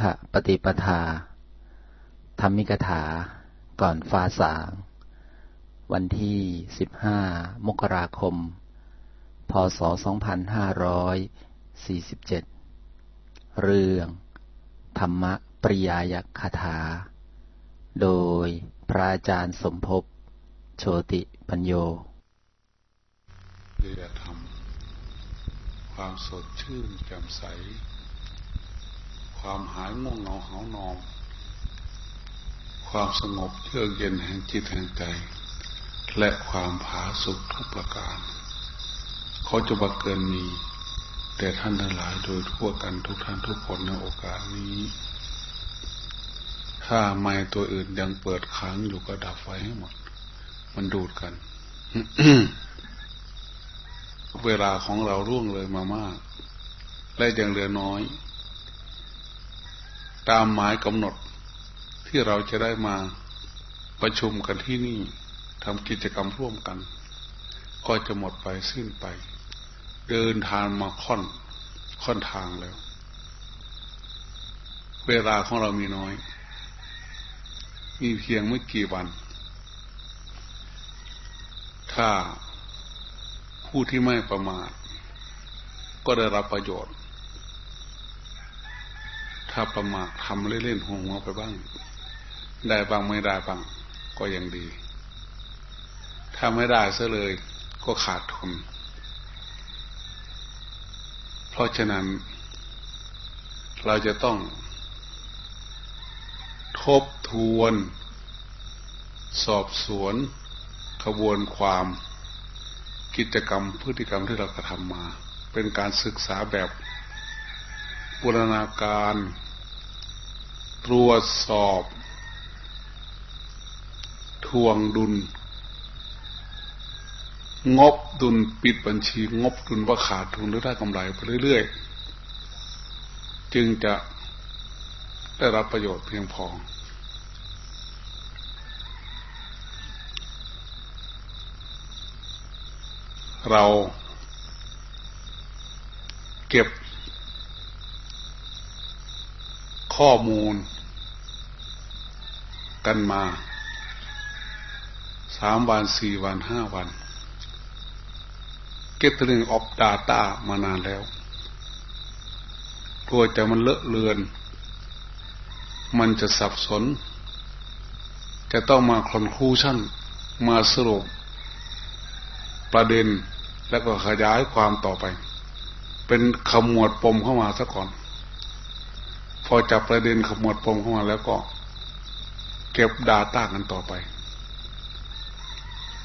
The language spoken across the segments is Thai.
ขะปฏิปทา ธรรมิกถา ก่อนฟ้าสาง วันที่ 15 มกราคม พศ 2547 เรื่อง ธรรมปริยายคาถา โดยพระอาจารย์สมภพ โชติปัญโยเรียธรรม ความสดชื่นแจ่มใส ความหายง่วงเหงาหานอนความสงบเยือกเย็นแห่งจิตแห่งใจ และความผาสุกทุกประการ เขาจะบักเกินมี แต่ท่านทั้งหลายโดยทั่วกันทุกท่านทุกคนในโอกาสนี้ ถ้าไม่ตัวอื่นยังเปิดค้างอยู่ก็ดับไฟให้หมด มันดูดกัน เวลาของเราร่วงเลยมามาก และยังเหลือน้อย ตามหมายกำหนดที่เราจะได้มาประชุมกันที่นี่ทำกิจกรรมร่วมกัน ก็จะหมดไปสิ้นไป เดินทางมาค่อนค่อนทางแล้ว เวลาของเรามีน้อย มีเพียงไม่กี่วัน ถ้าผู้ที่ไม่ประมาทก็ได้รับประโยชน์ ถ้าประมาททำเล่นๆหัวหัวไปบ้าง ได้บ้างไม่ได้บ้างก็ยังดี ถ้าไม่ได้ซะเลยก็ขาดทุน เพราะฉะนั้น เราจะต้อง ทบทวน สอบสวนขบวนความ กิจกรรมพฤติกรรมที่เรากระทำมา เป็นการศึกษาแบบบูรณาการ ตรวจสอบทวงดุล งบดุลปิดบัญชี งบดุลว่าขาดทุนหรือได้กำไรไปเรื่อยๆ จึงจะได้รับประโยชน์เพียงพอ เราเก็บ ข้อมูล กันมาสามวันสี่วันห้าวันเก็บตัวหนึ่งออฟดาต้ามานานแล้วกลัวจะมันเลอะเลือน มันจะสับสน จะต้องมาคอนคูชั่น มาสรุป ประเด็นแล้วก็ขยายความต่อไป เป็นขมวดปมเข้ามาซะก่อน พอจับประเด็นขมวดปมเข้ามาแล้วก็เก็บดาต้ากันต่อไป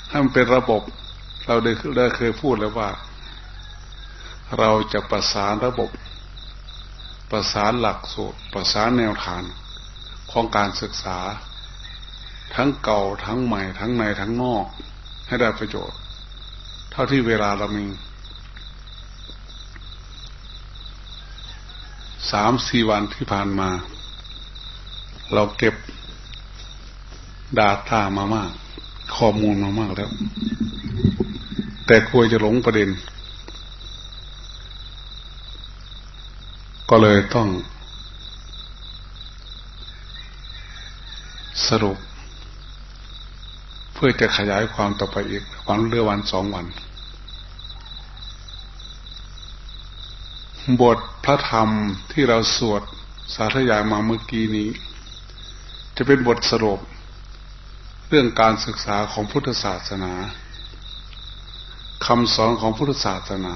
ให้มันเป็นระบบ เราได้ได้เคยพูดแล้วว่า เราจะประสานระบบ ประสานหลักสูตร ประสานแนวทางของการศึกษา ทั้งเก่าทั้งใหม่ ทั้งในทั้งนอก ให้ได้ประโยชน์ เท่าที่เวลาเรามี สามสี่วันที่ผ่านมา เราเก็บดาท่ามามาก ข้อมูลมามากแล้ว แต่ควรจะหลงประเด็น ก็เลยต้อง สรุป เพื่อจะขยายความต่อไปอีกวันเรือวันสองวัน บทพระธรรมที่เราสวดสาธยายมาเมื่อกี้นี้ จะเป็นบทสรุปเรื่องการศึกษาของพุทธศาสนาคำสอนของพุทธศาสนา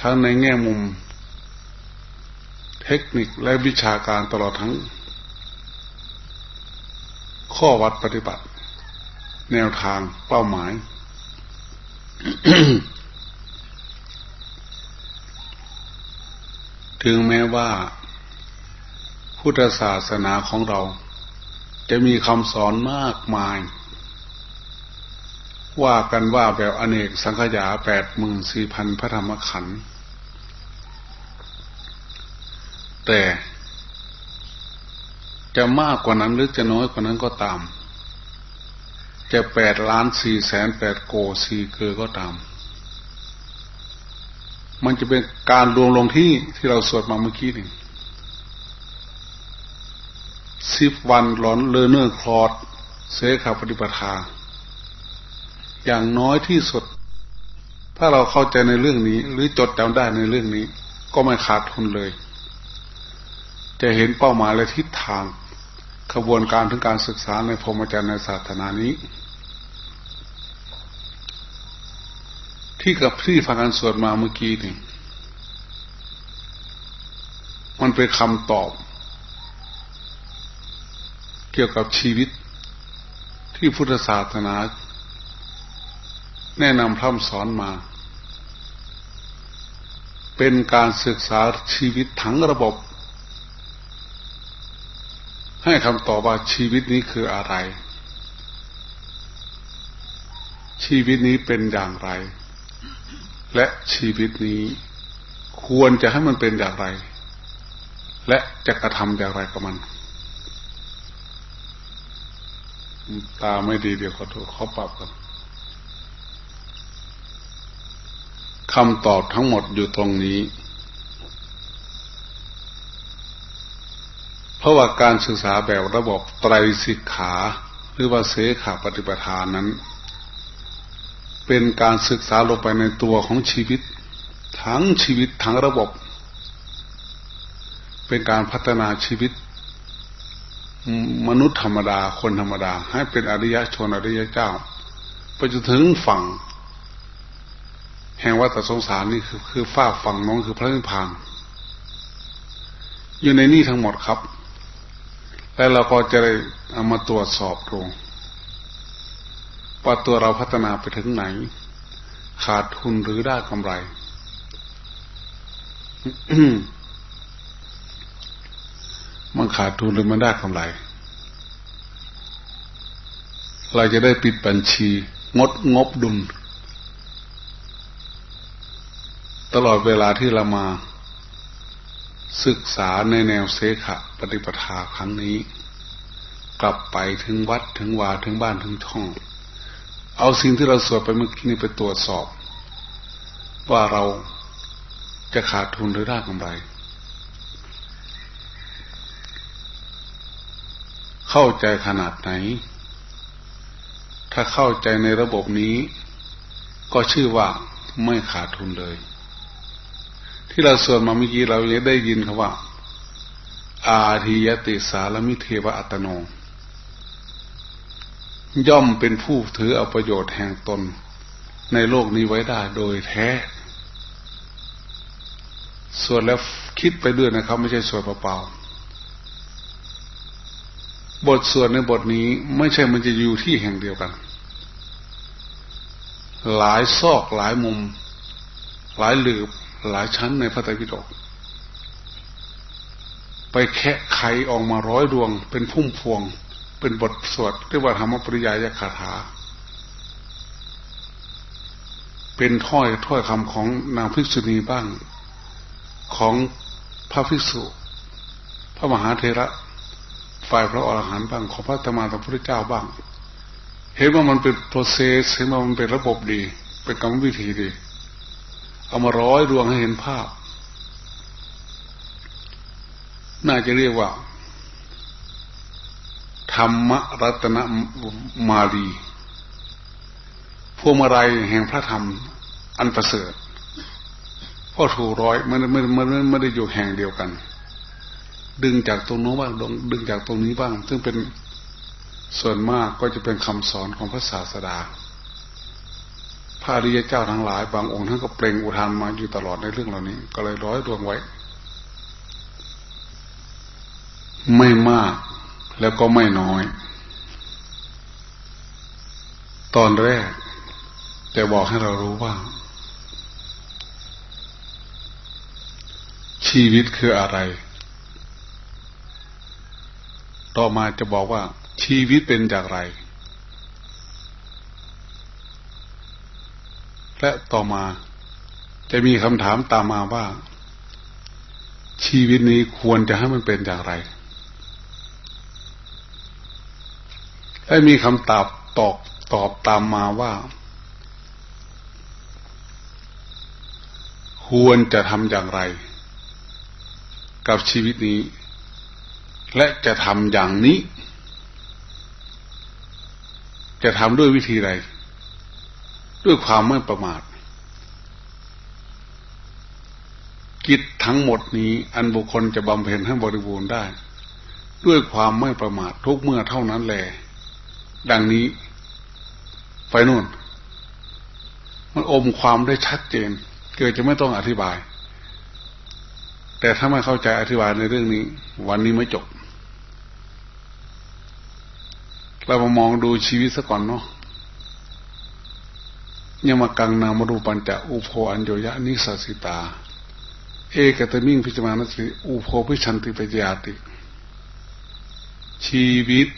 ทั้งในแง่มุม เทคนิคและวิชาการตลอดทั้ง ข้อวัดปฏิบัติ แนวทางเป้าหมาย ถึงแม้ว่า พุทธศาสนาของเรา จะมีคำสอนมากมาย ว่ากันว่าแบบอเนกสังขยาแปดหมื่นสี่พันพระธรรมขันธ์แต่จะมากกว่านั้นหรือจะน้อยกว่านั้นก็ตาม จะแปดล้านสี่แสนแปดโกสี่เกอก็ตาม มันจะเป็นการรวมลงที่ที่เราสวดมาเมื่อกี้นี่สิบวันหลอนเลเนอร์คลอดเสขาปฏิปทา อย่างน้อยที่สุด ถ้าเราเข้าใจในเรื่องนี้ หรือจดจำได้ในเรื่องนี้ ก็ไม่ขาดทุนเลย จะเห็นเป้าหมายและทิศทางขบวนการถึงการศึกษาในพรมจรรย์ในศาสนานี้ ที่กับที่ฟังการสวดมาเมื่อกี้นี่มันเป็นคำตอบ เกี่ยวกับชีวิตที่พุทธศาสนา แนะนำพร่ำสอนมา เป็นการศึกษาชีวิตทั้งระบบ ให้คำตอบว่าชีวิตนี้คืออะไร ชีวิตนี้เป็นอย่างไร และชีวิตนี้ควรจะให้มันเป็นอย่างไร และจะกระทำอย่างไรกับมัน ตาไม่ดีเดี๋ยวขอโทษเขาปรับกันคำตอบทั้งหมดอยู่ตรงนี้ เพราะว่าการศึกษาแบบระบบไตรสิกขา หรือว่าเสขาปฏิปทานนั้น เป็นการศึกษาลงไปในตัวของชีวิต ทั้งชีวิตทั้งระบบ เป็นการพัฒนาชีวิต มนุษย์ธรรมดาคนธรรมดา ให้เป็นอริยชนอริยเจ้าไปจนถึงฝั่ง แห่งวัฏสงสารนี่คือคือฝ้าฝั่งน้องคือพระนิพพาน อยู่ในนี่ทั้งหมดครับ แล้วเราก็จะได้เอามาตรวจสอบตรง ว่าตัวเราพัฒนาไปถึงไหน ขาดทุนหรือได้กำไร มันขาดทุนหรือมันได้กำไร เราจะได้ปิดบัญชี งดงบดุล ตลอดเวลาที่เรามา ศึกษาในแนวเสขะปฏิปทาครั้งนี้ กลับไปถึงวัดถึงวาถึงบ้านถึงช่อง เอาสิ่งที่เราสวดไปเมื่อกี้นี้ไปตรวจสอบ ว่าเราจะขาดทุนหรือได้กำไร เข้าใจขนาดไหน ถ้าเข้าใจในระบบนี้ ก็ชื่อว่าไม่ขาดทุนเลย ที่เราสวดมาเมื่อกี้เราได้ยินคำว่า อาทิยติสารมิเทวอัตโน ย่อมเป็นผู้ถือเอาประโยชน์แห่งตนในโลกนี้ไว้ได้โดยแท้ ส่วนแล้วคิดไปด้วยนะครับ ไม่ใช่ส่วนเปล่าๆบทส่วดในบทนี้ไม่ใช่มันจะอยู่ที่แห่งเดียวกัน หลายซอกหลายมุม หลายหลืบหลายชั้นในพระไตรปิฎกไปแคะไขออกมาร้อยดวงเป็นพุ่มพวง เป็นบทสวดเรียกว่าธรรมปริยายคาถา เป็นถ้อยถ้อยคำของนางภิกษุณีบ้าง ของพระภิกษุ พระมหาเทระฝ่ายพระอรหันต์บ้างของพระธรรมาพระพุทธเจ้าบ้าง เห็นว่ามันเป็นโปรเซสเห็นว่ามันเป็นระบบดี เป็นกรรมวิธีดี เอามาร้อยดวงให้เห็นภาพ น่าจะเรียกว่า ธรรมรัตนมาลีพวงมาลัยแห่งพระธรรมอันประเสริฐพ่อถูร้อยมันไม่ไม่ไม่ได้อยู่แห่งเดียวกัน ดึงจากตรงโน้นบ้างดึงจากตรงนี้บ้าง ซึ่งเป็นส่วนมากก็จะเป็นคำสอนของพระศาสดา พระริยเจ้าทั้งหลาย บางองค์ท่านก็เปล่งอุทานมาอยู่ตลอดในเรื่องเหล่านี้ ก็เลยร้อยดวงไว้ ไม่มาก แล้วก็ไม่น้อย ตอนแรก จะบอกให้เรารู้ว่า ชีวิตคืออะไร ต่อมาจะบอกว่า ชีวิตเป็นอย่างไร และต่อมาจะมีคำถามตามมาว่า ชีวิตนี้ควรจะให้มันเป็นอย่างไร และมีคำตอบตอบตอบตามมาว่า ควรจะทำอย่างไร กับชีวิตนี้ และจะทำอย่างนี้ จะทำด้วยวิธีใดด้วยความไม่ประมาทกิจทั้งหมดนี้ อันบุคคลจะบำเพ็ญให้บริบูรณ์ได้ ด้วยความไม่ประมาททุกเมื่อเท่านั้นแหละ ดังนี้ไฟนู่น มันอมความได้ชัดเจน เกิดจะไม่ต้องอธิบาย แต่ถ้าไม่เข้าใจอธิบายในเรื่องนี้ วันนี้ไม่จบ เรามามองดูชีวิตซะก่อนเนาะยมากังนามรูปัญจะอุโพอัญโยยะนิสัสิตา เอกตมิงพิจมานสิอุโพพิชันติปจยาติ ชีวิต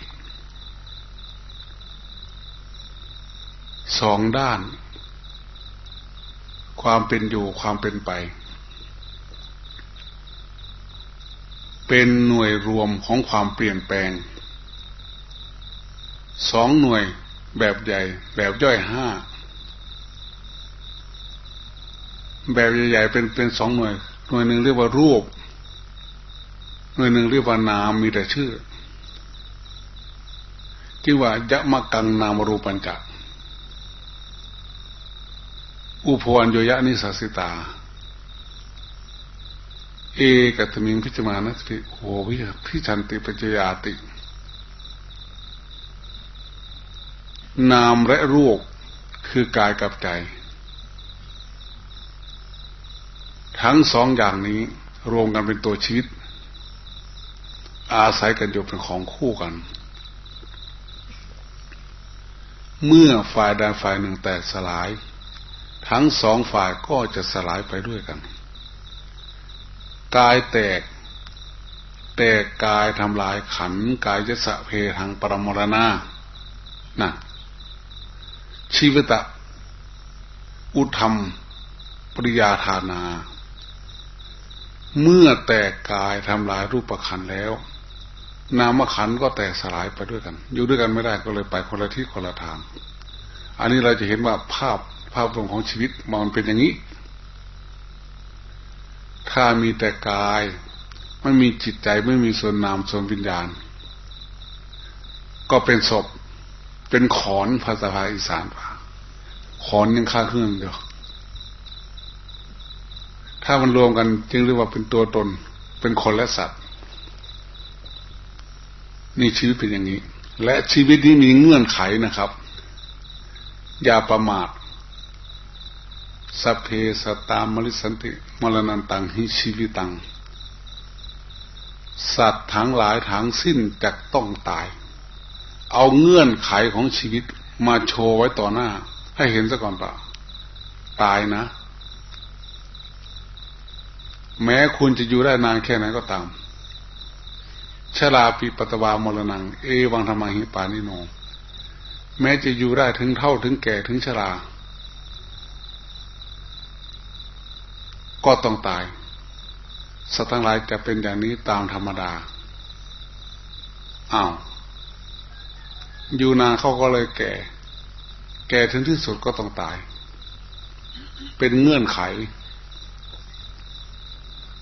สองด้าน ความเป็นอยู่ความเป็นไป เป็นหน่วยรวมของความเปลี่ยนแปลงสองหน่วยแบบใหญ่ แบบย่อยห้าแบบใหญ่ๆเป็นเป็นสองหน่วย หน่วยหนึ่งเรียกว่ารูป หน่วยหนึ่งเรียกว่านามมีแต่ชื่อที่ว่ายะมะกังนามรูปัญจัก อุพวนโยยะนิสัสิตา เอกัตมิงพิจมานัสิโหวิพิชันติปัจยาติ นามและรูปคือกายกับใจ ทั้งสองอย่างนี้รวมกันเป็นตัวชีวิต อาศัยกันอยู่เป็นของคู่กัน เมื่อฝ่ายใดฝ่ายหนึ่งแตกสลาย ทั้งสองฝ่ายก็จะสลายไปด้วยกัน กายแตก แตกกายทำลายขันกายจะสะเพทางปรมรณานะชีวิตะ อุธรรม ปริยาธานา เมื่อแตกกายทำลายรูปขันแล้ว นามขันก็แตกสลายไปด้วยกัน อยู่ด้วยกันไม่ได้ก็เลยไปคนละที่คนละทาง อันนี้เราจะเห็นว่าภาพ ภาพรวมของชีวิตมันเป็นอย่างนี้ ถ้ามีแต่กาย ไม่มีจิตใจไม่มีส่วนนามส่วนวิญญาณ ก็เป็นศพ เป็นขอนภาษาภาอีสานป่าขอนยังค่าเครื่องเดียวถ้ามันรวมกันจึงเรียกว่าเป็นตัวตน เป็นคนและสัตว์นี่ชีวิตเป็นอย่างนี้ และชีวิตนี้มีเงื่อนไขนะครับ อย่าประมาท สัพเพสตามริสันติมรณันตังหิชีวิตัง สัตว์ทั้งหลายทั้งสิ้นจะต้องตาย เอาเงื่อนไขของชีวิตมาโชว์ไว้ต่อหน้า ให้เห็นซะก่อนปะตายนะ แม้คุณจะอยู่ได้นานแค่ไหนก็ตามชลาปีปตวามรณัง เอวังธรรมหิปานิโน แม้จะอยู่ได้ถึงเท่าถึงแก่ถึงชรา ก็ต้องตาย สัตว์ทั้งหลายจะเป็นอย่างนี้ตามธรรมดาอ้าวอยู่นานเขาก็เลยแก่ แก่ถึงที่สุดก็ต้องตาย เป็นเงื่อนไข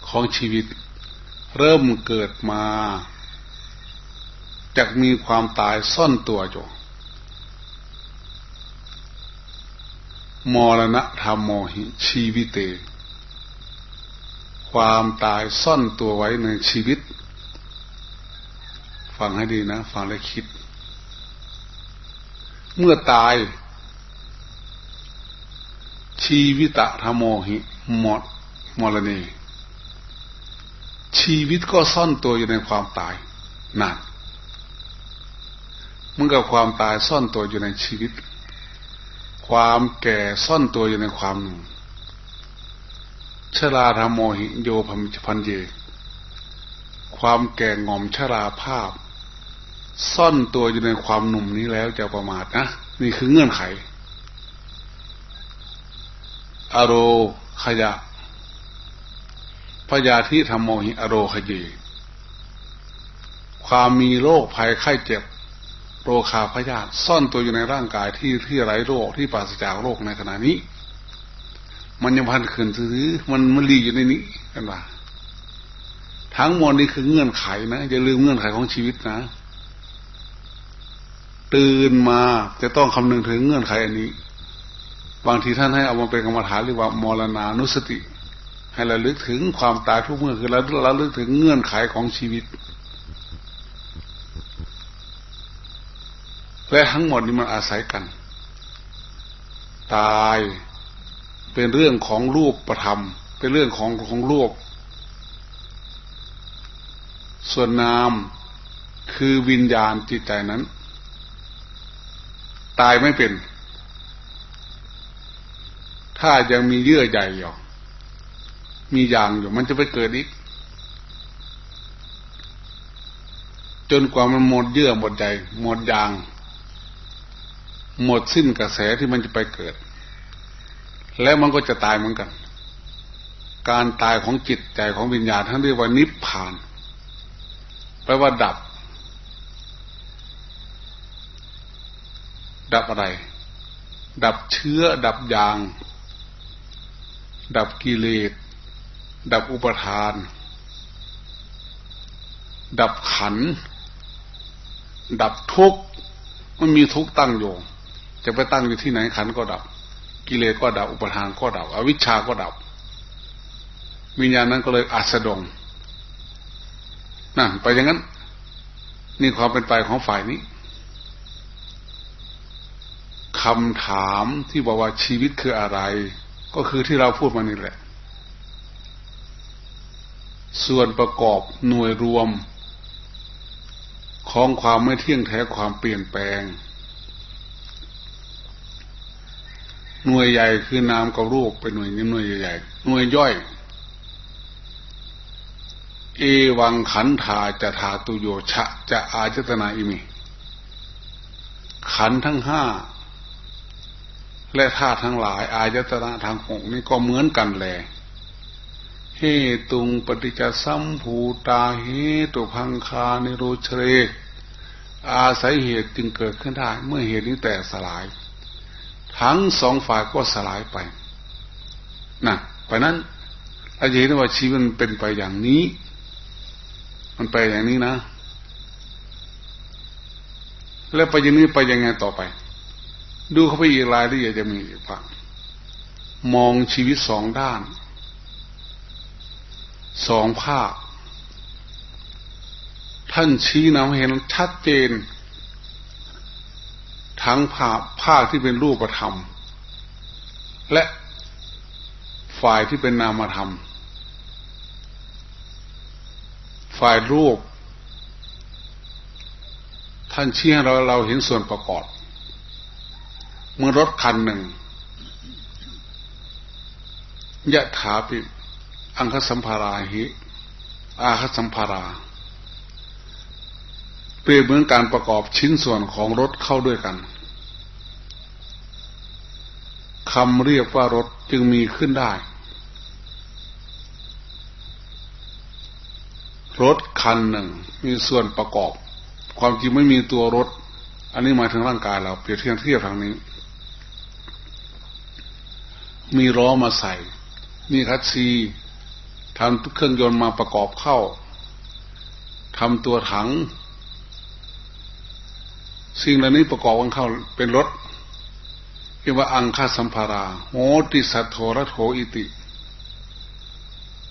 ของชีวิต เริ่มเกิดมาจากมีความตายซ่อนตัวอยู่มรณะธรรมโมหิชีวิตเต ความตายซ่อนตัวไว้ในชีวิต ฟังให้ดีนะ ฟังและคิด เมื่อตาย ชีวิตะธรรมโมหิหมดมรณีชีวิตก็ซ่อนตัวอยู่ในความตายนั่นเมื่อกับความตายซ่อนตัวอยู่ในชีวิต ความแก่ซ่อนตัวอยู่ในความหนุ่ม ชราธรรมโมหิโยพัมพันเย ความแก่งอมชราภาพ ซ่อนตัวอยู่ในความหนุ่มนี้แล้วจะประมาทนะ นี่คือเงื่อนไข อโรขยะพยาธิธรรมโมหิอโรขยีความมีโรคภัยไข้เจ็บ โรคาพยาธิซ่อนตัวอยู่ในร่างกายที่ที่ไร้โรคที่ปราศจากโรคในขณะนี้ มันยังพันขืนซื้อมันมันรีอยู่ในนี้กันว่าทั้งหมดนี้คือเงื่อนไขนะอย่าลืมเงื่อนไขของชีวิตนะ ตื่นมาจะต้องคำนึงถึงเงื่อนไขอันนี้ บางทีท่านให้เอามาเป็นกรรมฐานเรียกว่ามรณานุสติ ให้เราลึกถึงความตายทุกเมื่อคือเราเราลึกถึงเงื่อนไขของชีวิต และทั้งหมดนี้มันอาศัยกัน ตาย เป็นเรื่องของรูปประธรรม เป็นเรื่องของของรูป ส่วนนามคือวิญญาณจิตใจนั้น ตายไม่เป็น ถ้ายังมีเยื่อใหญ่อยู่มียางอยู่มันจะไปเกิดอีก จนกว่ามันหมดเยื่อหมดใหญ่หมดยาง หมดสิ้นกระแสที่มันจะไปเกิด แล้วมันก็จะตายเหมือนกัน การตายของจิตใจของวิญญาณท่านเรียกว่านิพพานแปลว่าดับ ดับอะไร ดับเชื้อ ดับยาง ดับกิเลส ดับอุปทาน ดับขัน ดับทุกข์มันมีทุกข์ตั้งอยู่ จะไปตั้งอยู่ที่ไหนขันก็ดับ กิเลสก็ดับ อุปทานก็ดับ อวิชชาก็ดับ วิญญาณนั้นก็เลยอัสดงนั่นไปอย่างนั้น นี่ความเป็นไปของฝ่ายนี้คำถามที่บอกว่าชีวิตคืออะไร ก็คือที่เราพูดมานี่แหละ ส่วนประกอบหน่วยรวม ของความไม่เที่ยงแท้ความเปลี่ยนแปลง หน่วยใหญ่คือนามกับรูปเป็นหน่วยนี้หน่วยใหญ่หน่วยย่อย เอวังขันธาจะทาตุโยชะ จะอาจตนาอิมิ ขันทั้งห้าและธาตุทั้งหลาย อาจตนาทางหกนี่ก็เหมือนกันแหละเฮตุงปฏิจจสัมภูตาเฮตุพังคานิโรเชรอาศัยเหตุจึงเกิดขึ้นได้ เมื่อเหตุนี้แตกสลาย ทั้งสองฝ่ายก็สลายไปนะเพราะนั้นอาจจะเห็นว่าชีวิตมันเป็นไปอย่างนี้ มันไปอย่างนี้นะ แล้วไปอย่างนี้ไปยังไงต่อไป ดูเข้าไปอีกรายละเอียดจะมีอีกฝั่งมองชีวิตสองด้าน สองภาคท่านชี้นำเห็นชัดเจน ทั้งภาคภาคที่เป็นรูปธรรม และฝ่ายที่เป็นนามธรรม ฝ่ายรูป ท่านเชี้ให้เราเราเห็นส่วนประกอบเมื่อรถคันหนึ่งยะถาปิอังคสัมภาราหิ อาคสัมภาราเป รียบเหมือนการประกอบชิ้นส่วนของรถเข้าด้วยกันคำเรียกว่ารถจึงมีขึ้นได้ รถคันหนึ่งมีส่วนประกอบ ความจริงไม่มีตัวรถ อันนี้หมายถึงร่างกายเราเปรียบเทียบเทียบทางนี้ มีล้อมาใส่ มีคัตซีทำเครื่องยนต์มาประกอบเข้าทำตัวถัง สิ่งเหล่านี้ประกอบกันเข้าเป็นรถเรียกว่าอังคาสัมภาราโหติสัทโทรโทอิติ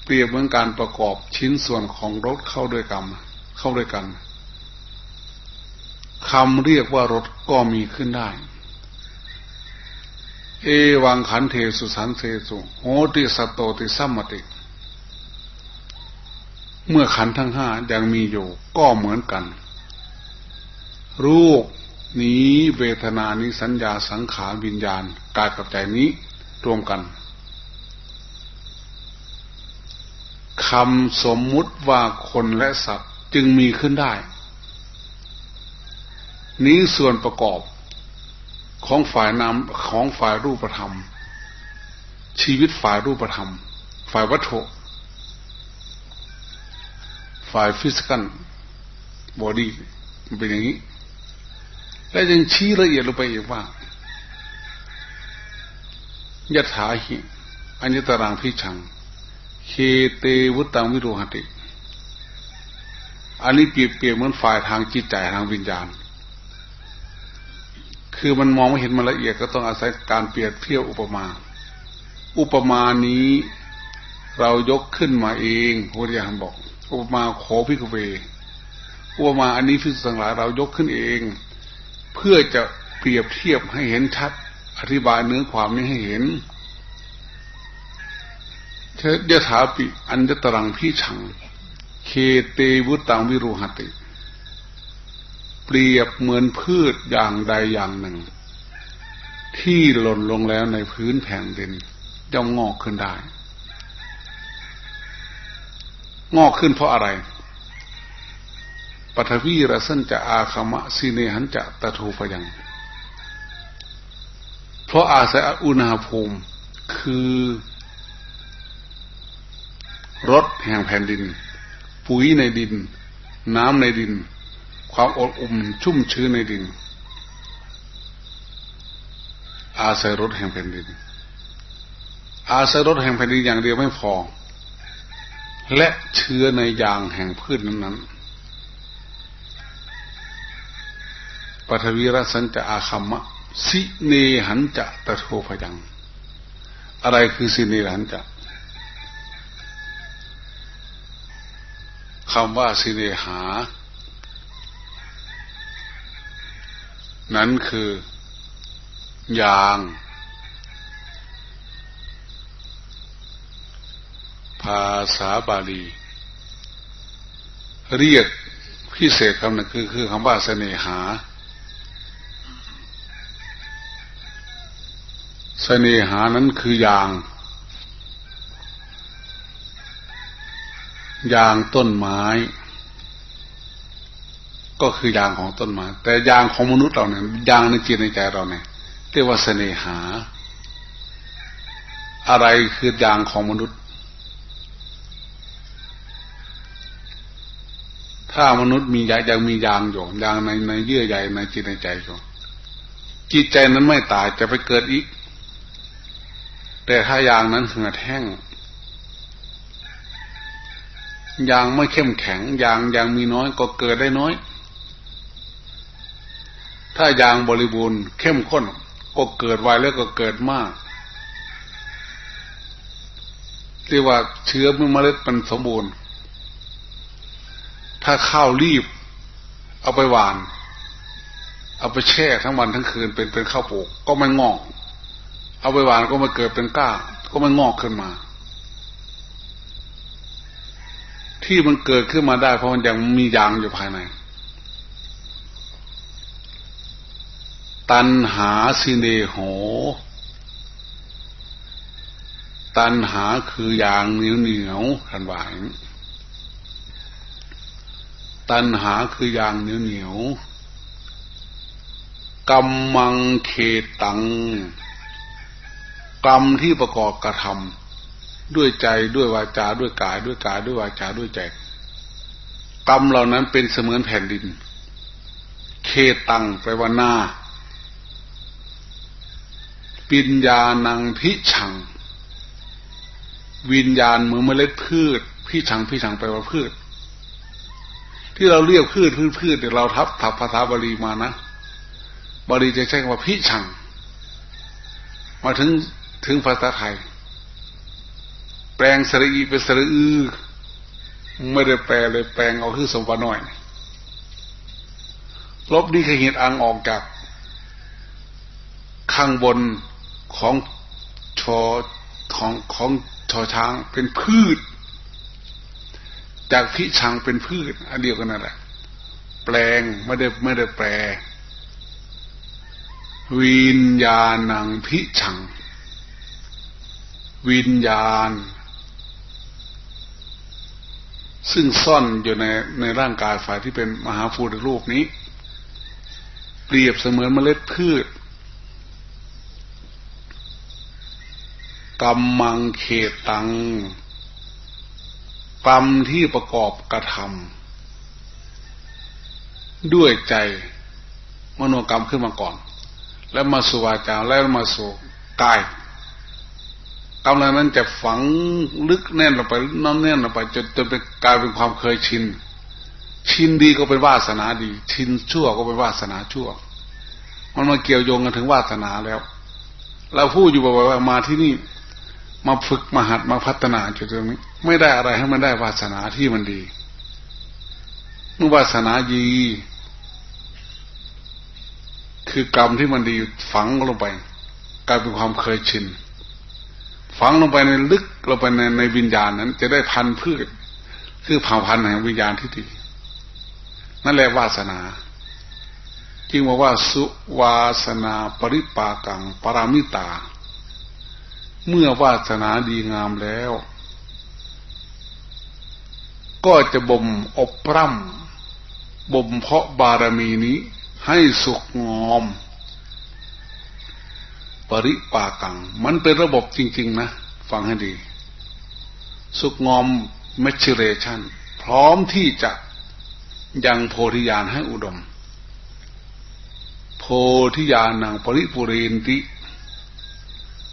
เปรียบเหมือนการประกอบชิ้นส่วนของรถเข้าด้วยกันเข้าด้วยกันคำเรียกว่ารถก็มีขึ้นได้ เอวังขันเทสุสันเทสุโหติสัตโตติสัมมติ เมื่อขันทั้งห้ายังมีอยู่ก็เหมือนกัน รูปนี้เวทนานี้สัญญาสังขารวิญญาณกายกับใจนี้รวมกันคำสมมุติว่าคนและสัตว์จึงมีขึ้นได้ นี้ส่วนประกอบของฝ่ายนามของฝ่ายรูปธรรม ชีวิตฝ่ายรูปธรรม ฝ่ายวัตถุ ฝ่าย physical body มันเป็นอย่างนี้ และยังชี้ละเอียดลงไปอีกว่ายถาหิอัญญตรังพีชัง เขตเตวุตตังวิรูหติ อันนี้เปรียบเปรียบเหมือนฝ่ายทางจิตใจทางวิญญาณ คือมันมองไม่เห็นมันละเอียดก็ต้องอาศัยการเปรียบเทียบอุปมา อุปมานี้เรายกขึ้นมาเองพระยาบอก อุปมาขอพิกเว อุปมาอันนี้พิสุสังหลายเรายกขึ้นเอง เพื่อจะเปรียบเทียบให้เห็นชัด อธิบายเนื้อความนี้ให้เห็นเชยถาปิอันจตรังพี่ฉัง เคเตวุตังวิรุหติ เปรียบเหมือนพืชอย่างใดอย่างหนึ่ง ที่หล่นลงแล้วในพื้นแผ่นดินย่อมงอกขึ้นได้ งอกขึ้นเพราะอะไร ปฐวีระสันจะอาคมะสีเนหันจะตะทูพยัง เพราะอาศัยอุณหภูมิคือรสแห่งแผ่นดิน ปุ๋ยในดิน น้ำในดิน ความอดอุ่มชุ่มชื้นในดิน อาศัยรสแห่งแผ่นดิน อาศัยรสแห่งแผ่นดินอย่างเดียวไม่พอ และเชื้อในยางแห่งพืชนั้นๆ ปฐวีรสันจะอาคัมมะ สิเนหันจะตะโทพยัง อะไรคือสิเนหันจะคำว่าสิเนหา นั้นคือยาง ภาษาบาลี เรียกพิเศษคำนึงคือคือคำว่าเสน่หา เสน่หานั้นคือยาง ยางต้นไม้ ก็คือยางของต้นไม้ แต่ยางของมนุษย์เราเนี่ยยางในจิตในใจเราเนี่ยเรียกว่าเสน่หา อะไรคือยางของมนุษย์ ถ้ามนุษย์มียางยังมียางอยู่ยางในในเยื่อใยในจิตในใจอยู่จิตใจนั้นไม่ตายจะไปเกิดอีก แต่ถ้ายางนั้นเหือดแห้งยางไม่เข้มแข็งยางยางมีน้อยก็เกิดได้น้อย ถ้ายางบริบูรณ์ เข้มข้นก็เกิดไวแล้วก็เกิดมากเรียกว่าเชื้อเมื่อเมล็ดมันสมบูรณ์ ถ้าข้าวรีบ เอาไปหวาน เอาไปแช่ทั้งวันทั้งคืนเป็นเป็นข้าวปลูกก็ไม่งอก เอาไปหวานก็มาเกิดเป็นก้า ก็ไม่งอกขึ้นมา ที่มันเกิดขึ้นมาได้เพราะมันยังมียางอยู่ภายใน ตันหาสิเนโห ตันหาคือยางเหนียวเหนียวทันหวานตันหาคือยางเหนียวเหนียวกรรมังเขตัง กรรมที่ประกอบกระทำด้วยใจด้วยวาจาด้วยกายด้วยกายด้วยวาจาด้วยใจกรรมเหล่านั้นเป็นเสมือนแผ่นดิน เคตังไปว่าหน้า ปิญญาณังพิชัง วิญญาณเหมือนเมล็ดพืช พิชังพิชังไปว่าพืช ที่เราเรียกพืชพืชพืชเดี๋ยวเราทับทับภาษาบาลีมานะบาลีจะใช้คำว่าพิชัง มาถึง ถึงภาษาไทย แปลงสระอีเป็นสระอือไม่ได้แปลเลยแปลงเอาคือสมบัติน้อย ลบนี่คือเหตุอังออกจาก ข้างบนของชอของของชอช้างเป็นพืช จากพิชังเป็นพืช อันเดียวกันนั่นแหละ แปลงไม่ได้ไม่ได้แปลวิญญาณังพิชัง วิญญาณ ซึ่งซ่อนอยู่ในในร่างกายฝ่ายที่เป็นมหาภูตรูปนี้ เปรียบเสมือนเมล็ดพืชกรรมังเขตตังกรรมที่ประกอบกระทำด้วยใจมโนกรรมขึ้นมาก่อน แล้วมาสู่วาจาแล้วมาสู่กาย กำลังนั้นจะฝังลึกแน่นลงไปน้ำแน่นลงไปจนจนเป็นกลายเป็นความเคยชิน ชินดีก็เป็นวาสนาดี ชินชั่วก็เป็นวาสนาชั่ว มันมาเกี่ยวโยงกันถึงวาสนาแล้ว เราพูดอยู่บ่อยๆว่ามาที่นี่ มาฝึกมาหัดมาพัฒนาจุดตรงนี้ ไม่ได้อะไรให้มันได้วาสนาที่มันดีเมื่อวาสนาดีคือกรรมที่มันดีฝังลงไปกลายเป็นความเคยชิน ฝังลงไปในลึกลงไปในในวิญญาณนั้น จะได้พันธุ์พืช คือเผ่าพันธุ์แห่งวิญญาณที่ดี นั่นแหละวาสนาจึงบอกว่าสุวาสนาปริปากังปรามิตา เมื่อวาสนาดีงามแล้ว ก็จะบ่มอบปร่ำบ่มเพาะบารมีนี้ให้สุกงอม ปริปากัง มันเป็นระบบจริง ๆ นะ ฟังให้ดี สุกงอม maturation พร้อมที่จะยังโพธิญาณให้อุดม โพธิญาณนังปริปุเรนติ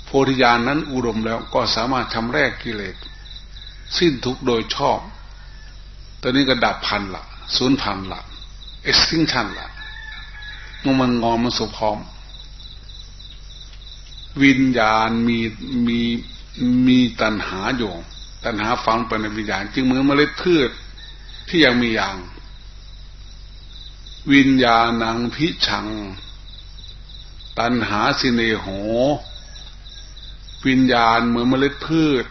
โพธิญาณนั้นอุดมแล้วก็สามารถชำแรกกิเลส สิ้นทุกโดยชอบ ตอนนี้ก็ดับพันละศูนย์พันละ extinction ละมันมันงอมันสุพร้อม วิญญาณมีมีมีตัณหาอยู่ ตัณหาฝังไปในวิญญาณ จึงเหมือนเมล็ดพืชที่ยังมีอย่าง วิญญาณังพิชัง ตัณหาสิเนโห วิญญาณเหมือนเมล็ดพืช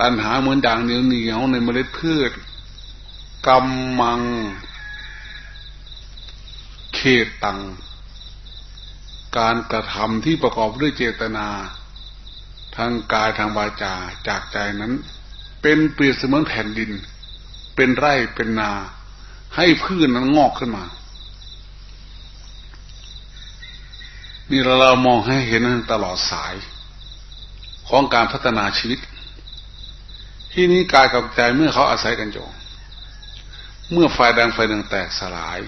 ตัณหาเหมือนด่างเหนียวเหนียวในเมล็ดพืชกำมัง เขตตัง การกระทำที่ประกอบด้วยเจตนาทางกายทางวาจาจากใจนั้น เป็นเปรียบเสมือนแผ่นดิน เป็นไร่เป็นนา ให้พืชนั้นงอกขึ้นมา นี่เราเรามองให้เห็นตลอดสาย ของการพัฒนาชีวิต ที่นี้กายกับใจเมื่อเขาอาศัยกันอยู่เมื่อไฟแดงไฟหนึ่งแตกสลาย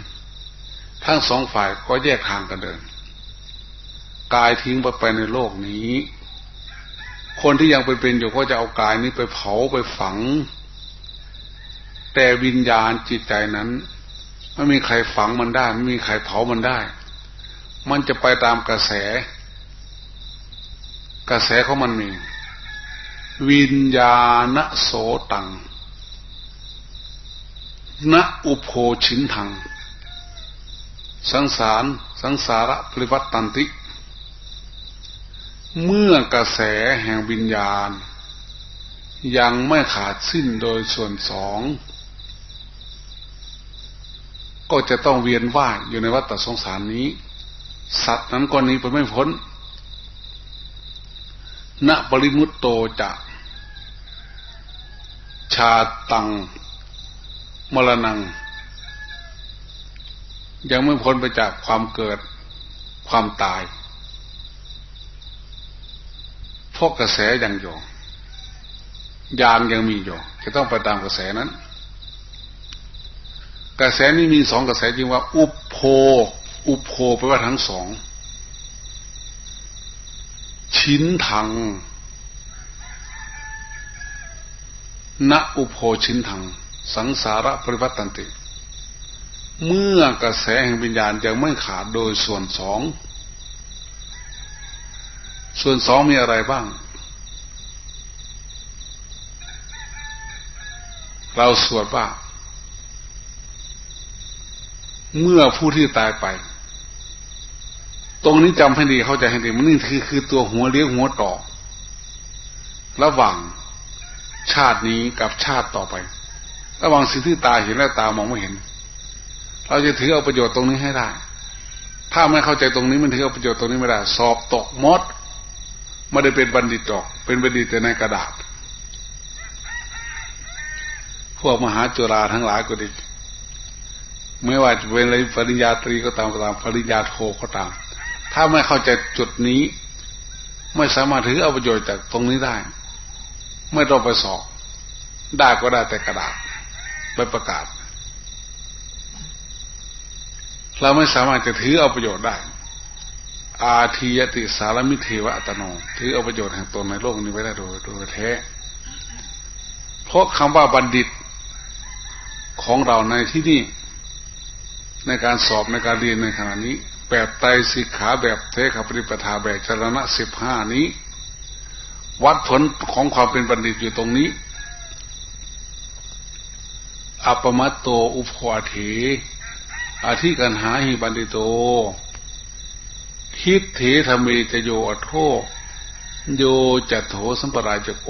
ทั้งสองฝ่ายก็แยกทางกันเดิน กายทิ้งไปไปในโลกนี้ คนที่ยังไปเป็นอยู่ก็จะเอากายนี้ไปเผาไปฝัง แต่วิญญาณจิตใจนั้นไม่มีใครฝังมันได้ ไม่มีใครเผามันได้ มันจะไปตามกระแส กระแสของมันมี วิญญาณโสตังณอุโพชินทัง สังสาร สังสาระปริวัตตันติ เมื่อกระแสแห่งวิญญาณ ยังไม่ขาดสิ้นโดยส่วนสอง ก็จะต้องเวียนว่ายอยู่ในวัฏสงสารนี้ สัตว์นั้นก็นี้ไปไม่พ้นณปริมุตโตจะชาตัง มรณัง ยังไม่พ้นไปจากความเกิดความตาย พวกกระแสยังอยู่ยานยังมีอยู่จะต้องไปตามกระแสนั้น กระแสนี้มีสองกระแสจริงว่า อุปโภอุปโภแปลว่าทั้งสอง ชิ้นทังณอุปโภชิ้นทัง สังสาระปริวัตันติ เมื่อกระแสแห่งวิญญาณยังไม่ขาดโดยส่วนสอง ส่วนสองมีอะไรบ้าง เราสวดว่า เมื่อผู้ที่ตายไป ตรงนี้จำให้ดีเข้าใจให้ดีมันนี่คือคือตัวหัวเลี้ยงหัวต่อ ระหว่างชาตินี้กับชาติต่อไป ระหว่างสิ่งที่ตาเห็นและตามองไม่เห็น เราจะถือเอาประโยชน์ตรงนี้ให้ได้ ถ้าไม่เข้าใจตรงนี้มันถือเอาประโยชน์ตรงนี้ไม่ได้ สอบตกมด ไม่ได้เป็นบัณฑิตหรอก เป็นบัณฑิตแต่ในกระดาษ พวกมหาจุฬาทั้งหลายก็ดีไม่ว่าจะเป็นอะไรปริญญาตรีก็ตามก็ตามปริญญาโทก็ตาม ถ้าไม่เข้าใจจุดนี้ ไม่สามารถถือเอาประโยชน์จากตรงนี้ได้ ไม่ต้องไปสอบได้ก็ได้แต่กระดาษไปประกาศ เราไม่สามารถจะถือเอาประโยชน์ได้ อาทียติสารมิเทวะอัตโนถือเอาประโยชน์แห่งตนในโลกนี้ไว้ได้โดยโดยแท้ เพราะคำว่าบัณฑิตของเราในที่นี้ในการสอบในการเรียนในขณะนี้ แบบไตสิกขาแบบเทคปริปทาแบบจรณะสิบห้านี้ วัดผลของความเป็นบัณฑิตอยู่ตรงนี้อัปมัตโตอุปวาเถอาทิกันหาหิบันติโต คิดเถธรรมีจะโยอโทโยจัตโถสัมปรายจะโก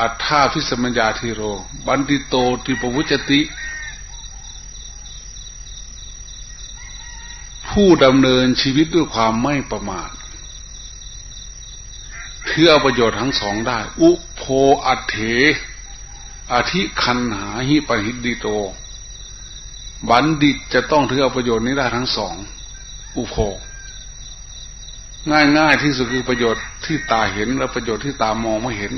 อัฏฐาพิสมัญญาธิโร บันติโตติปวุจติ ผู้ดำเนินชีวิตด้วยความไม่ประมาทเพื่อประโยชน์ทั้งสองได้ อุโพอัตเถอธิคันหาหิปหิดิโต บัณฑิตจะต้องถือเอาประโยชน์นี้ได้ทั้งสอง อุโภง่ายง่ายที่สุดคือประโยชน์ที่ตาเห็นและประโยชน์ที่ตามองไม่เห็น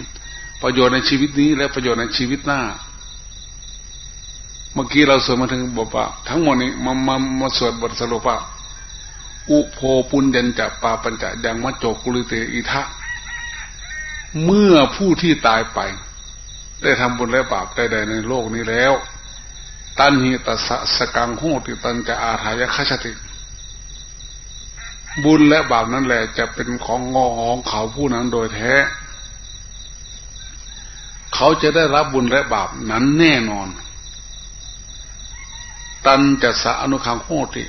ประโยชน์ในชีวิตนี้และประโยชน์ในชีวิตหน้า เมื่อกี้เราสวดมาถึงบทว่าทั้งหมดนี้มามามาสวดบทสรุปว่าอุโภปุญญัญจะปาปัญจะยังมัจโจกุลิเตอิทะเมื่อผู้ที่ตายไป ได้ทำบุญและบาปใดๆในโลกนี้แล้ว ตันหิตัสสกังโหติตันจะอาทายคชติ บุญและบาปนั่นแหละจะเป็นของงอของเขาผู้นั้นโดยแท้ เขาจะได้รับบุญและบาปนั้นแน่นอน ตันจะสะอนุคังโหติ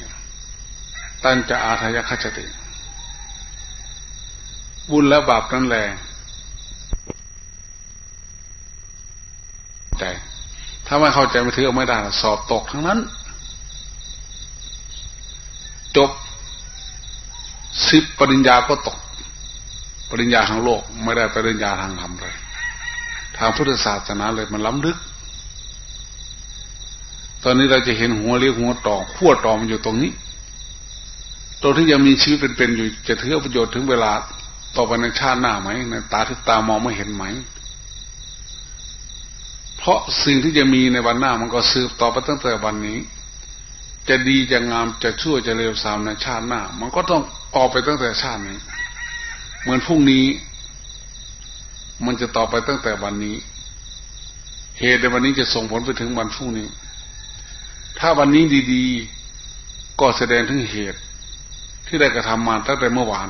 ตันจะอาทายคชติ บุญและบาปนั่นแหละใจถ้าไม่เข้าใจไม่ถือไม่ได้สอบตกทั้งนั้น จบ สิบปริญญาก็ตก ปริญญาทางโลก ไม่ได้ปริญญาทางธรรมเลย ทางพุทธศาสนาเลยมันล้ำลึก ตอนนี้เราจะเห็นหัวเรียกหัวต่อขั้วต่อมันอยู่ตรงนี้ตรงที่ยังมีชีวิตเป็นๆอยู่จะถือประโยชน์ถึงเวลาต่อไปในชาติหน้าไหมในตาที่ตามองไม่เห็นไหม เพราะสิ่งที่จะมีในวันหน้ามันก็สืบต่อไปตั้งแต่วันนี้ จะดีจะงามจะชั่วจะเลวทรามในชาติหน้า มันก็ต้อง ออกไปตั้งแต่ชาตินี้ เหมือนพรุ่งนี้ มันจะต่อไปตั้งแต่วันนี้ เหตุในวันนี้จะส่งผลไปถึงวันพรุ่งนี้ ถ้าวันนี้ดีๆ ก็แสดงถึงเหตุ ที่ได้กระทำมาตั้งแต่เมื่อวาน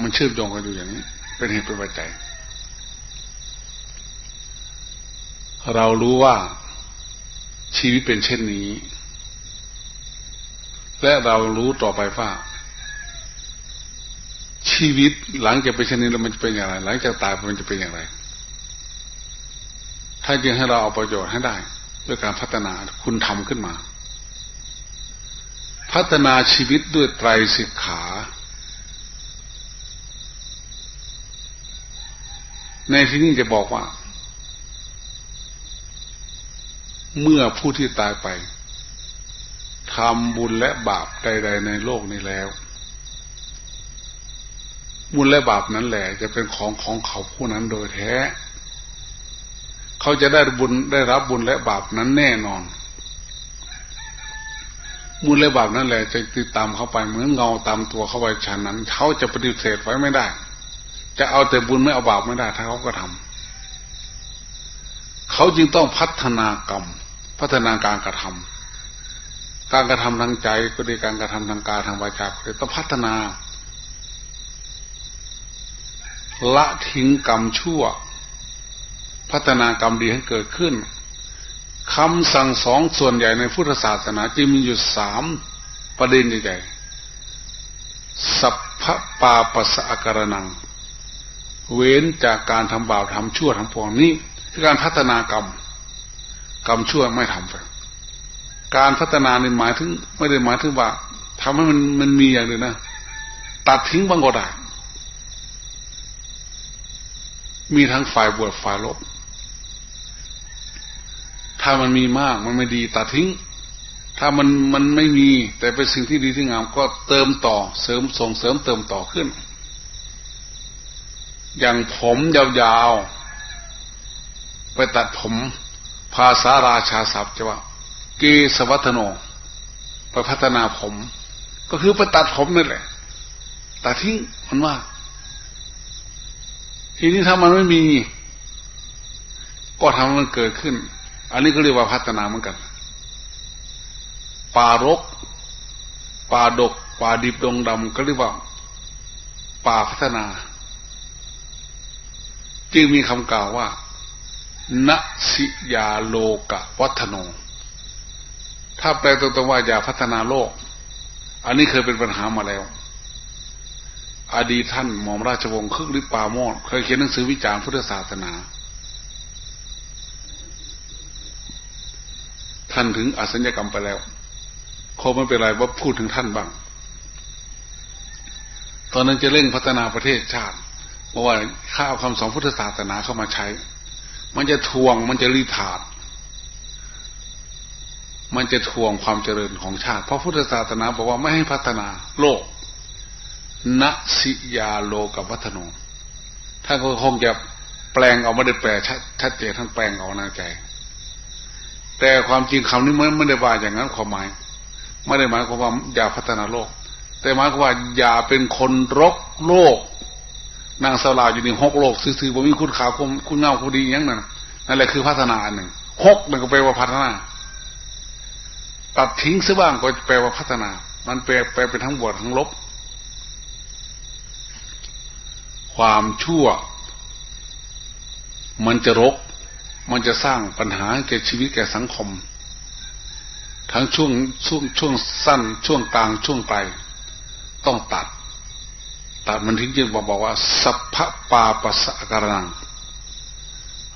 มันเชื่อมโยงกันอยู่อย่างนี้ เป็นเหตุเป็นปัจจัยเรารู้ว่าชีวิตเป็นเช่นนี้ และเรารู้ต่อไปว่า ชีวิตหลังจากเป็นเช่นนี้แล้วมันจะเป็นอย่างไร หลังจากตายมันจะเป็นอย่างไรถ้าจึงให้เราเอาประโยชน์ให้ได้ด้วยการพัฒนาคุณทำขึ้นมา พัฒนาชีวิตด้วยไตรสิกขา ในที่นี้จะบอกว่า เมื่อผู้ที่ตายไป ทำบุญและบาปใด ๆ ในโลกนี้แล้ว บุญและบาปนั้นแหละ จะเป็นของของเขาผู้นั้นโดยแท้ เขาจะได้บุญได้รับบุญและบาปนั้นแน่นอน บุญและบาปนั่นแหละจะติดตามเขาไปเหมือนเงาตามตัวเขาไปฉันนั้น เขาจะปฏิเสธไว้ไม่ได้ จะเอาแต่บุญไม่เอาบาปไม่ได้ ถ้าเขาก็ทำเขาจึงต้องพัฒนากรรม พัฒนาการกระทำ การกระทำทางใจก็ดีการกระทำทางกายทางวาจาก็ต้องพัฒนา ละทิ้งกรรมชั่ว พัฒนากรรมดีให้เกิดขึ้นคำสั่งสองส่วนใหญ่ในพุทธศาสนาจึงมีอยู่สามประเด็นใหญ่สัพพปาปัสสะการนัง เว้นจากการทำบาปทำชั่วทั้งปวงนี้คือการพัฒนากรรม กรรมชั่วไม่ทำไป การพัฒนาในหมายถึง ไม่ได้หมายถึงว่าทำให้มันมันมีอย่างเดียวนะ ตัดทิ้งบางก็ได้มีทั้งฝ่ายบวชฝ่ายลบ ถ้ามันมีมากมันไม่ดีตัดทิ้ง ถ้ามันมันไม่มี แต่เป็นสิ่งที่ดีที่งามก็เติมต่อเสริมส่งเสริมเติมต่อขึ้น อย่างผมยาวๆ ไปตัดผมภาษาราชาศัพท์จะว่า เกสวัฒโนไปพัฒนาผม ก็คือไปตัดผมนั่นแหละตัดทิ้งมันว่า ทีนี้ถ้ามันไม่มี ก็ทำมันเกิดขึ้น อันนี้ก็เรียกว่าพัฒนาเหมือนกันป่ารกป่าดกป่าดิบดงดำก็เรียกว่าป่าพัฒนา จึงมีคำกล่าวว่าณสิยาโลกะวัฒโน ถ้าแปลตรงๆว่าอย่าพัฒนาโลก อันนี้เคยเป็นปัญหามาแล้ว อดีตท่านหม่อมราชวงศ์คึกฤทธิ์ปาโมดเคยเขียนหนังสือวิจารณ์พุทธศาสนา ท่านถึงอสัญญกรรมไปแล้วคงไม่เป็นไรว่าพูดถึงท่านบ้าง ตอนนั้นจะเร่งพัฒนาประเทศชาติเพราะว่าข้าวคำสอนพุทธศาสนาเข้ามาใช้ มันจะทวงมันจะรีถาด มันจะทวงความเจริญของชาติ เพราะพุทธศาสนาบอกว่าไม่ให้พัฒนาโลกณสิยาโลกับวัฒโนท่านก็คงจะแปลงเอาไม่ได้แปลชัดเจนท่านแปลงเอาหน้าใจ แต่ความจริงคำนี้ไม่ได้ว่าอย่างนั้นความหมาย ไม่ได้หมายความว่าอย่าพัฒนาโลก แต่หมายความว่าอย่าเป็นคนรกโลก นางสลาอยู่ในหกโลกซื่อๆบ่มีคุณขาวคุณเงาคุณดีอย่างนั้นนั่นแหละคือพัฒนาอันหนึ่งหกมันก็แปลว่าพัฒนา ตัดทิ้งซะบ้างก็แปลว่าพัฒนา มันแปลแปลเป็นทั้งบวชทั้งลบ ความชั่ว มันจะรก มันจะสร้างปัญหาแก่ชีวิตแก่สังคม ทั้งช่วงช่วงช่วงสั้น ช่วงกลางช่วงไกลต้องตัด ตัดมันทิ้งจึงบอกบอกว่า สัพพปาปัสกรนัง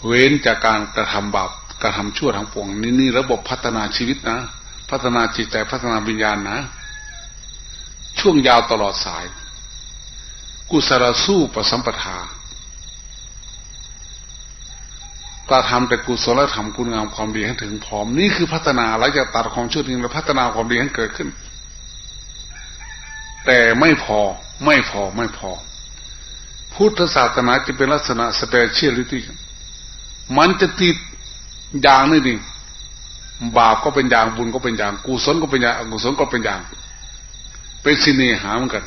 เว้นจากการกระทำบาปกระทำชั่วทั้งปวงนี่นี่ระบบพัฒนาชีวิตนะ พัฒนาจิตใจพัฒนาวิญญาณนะ ช่วงยาวตลอดสาย กุศลสู้ประสัมปทาตาทำแต่กุศลธรรมคุณงามความดีให้ถึงพร้อม นี่คือพัฒนาหลังจากตัดของชั่วทิ้งแล้วพัฒนาความดีให้เกิดขึ้น แต่ไม่พอไม่พอไม่พอ พุทธศาสนาจะเป็นลักษณะสเปเชียลิตี้มันจะติดอย่างนี่ดิ บาปก็เป็นอย่างบุญก็เป็นอย่างกุศลก็เป็นอย่างอกุศลก็เป็นอย่าง เป็นสิเนหาเหมือนกัน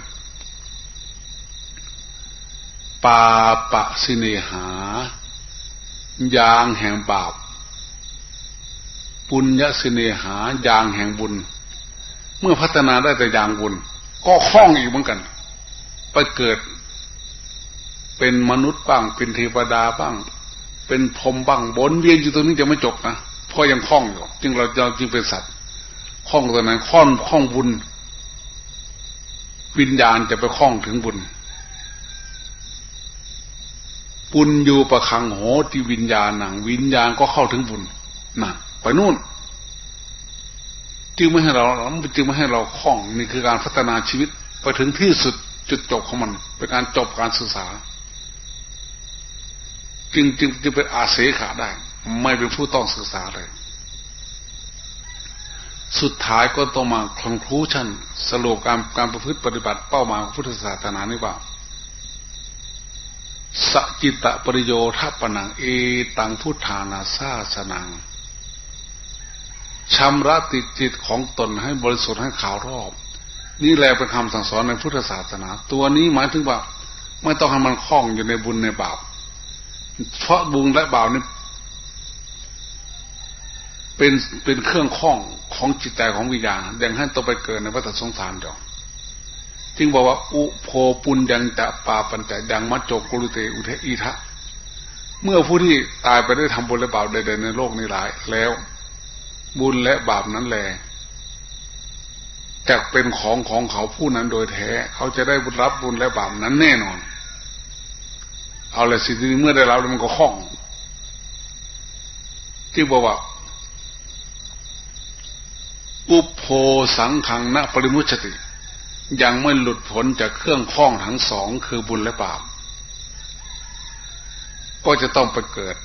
ปาปะสิเนหา ยางแห่งบาปปุญญสิเนหายางแห่งบุญ เมื่อพัฒนาได้แต่ยางบุญ ก็คล้องอีกเหมือนกัน ไปเกิด เป็นมนุษย์บ้างเป็นเทวดาบ้าง เป็นพรหมบ้างบนเวียนอยู่ตรงนี้จะไม่จบนะ เพราะยังคล้องอยู่จึงเราเราจึงเป็นสัตว์คล้องตัวนั้นคล้องคล้องบุญ วิญญาณจะไปคล้องถึงบุญปุญญูประคังโหติวิญญาณหนัง วิญญาณก็เข้าถึงบุญนะไปนู่นจึงไม่ให้เราจึงไม่ให้เราคล้องนี่คือการพัฒนาชีวิตไปถึงที่สุดจุดจบของมัน เป็นการจบการศึกษา จึงจึงจึงเป็นอาเสขาได้ ไม่เป็นผู้ต้องศึกษาเลย สุดท้ายก็ต้องมาคอนคลูชันสรุปการการประพฤติปฏิบัติเป้าหมายของพุทธศาสนานี่ว่าสจิตะปริโยทัปนังเอตังพุทธานาซาสนังชำระติดจิตของตนให้บริสุทธิ์ให้ขาวรอบ นี่แหละเป็นคำสั่งสอนในพุทธศาสนา ตัวนี้หมายถึงว่า ไม่ต้องให้มันคล้องอยู่ในบุญในบาปเพราะบุญและบาปนี่ เป็นเป็นเครื่องคล้องของจิตใจของวิญญาณยังให้ตัวไปเกิดในวัฏสงสารดียวจึงบอกว่า อุโพปุญญังจะปาปัญจะดังมัจจกุลุเตอุเทอีทะเมื่อผู้ที่ตายไปได้ทำบุญและบาปใดๆในโลกนี้หลาย แล้ว บุญและบาปนั้นแหละจะเป็นของของเขาผู้นั้นโดยแท้ เขาจะได้บุญรับบุญและบาปนั้นแน่นอน เอาเลยสิทีนี้เมื่อได้รับมันก็คล่อง ที่บอกว่า อุโพสังขังนะปริมุชติ ยังไม่หลุดพ้นจากเครื่องข้องทั้งสองคือบุญและบาปก็จะต้องไปเกิด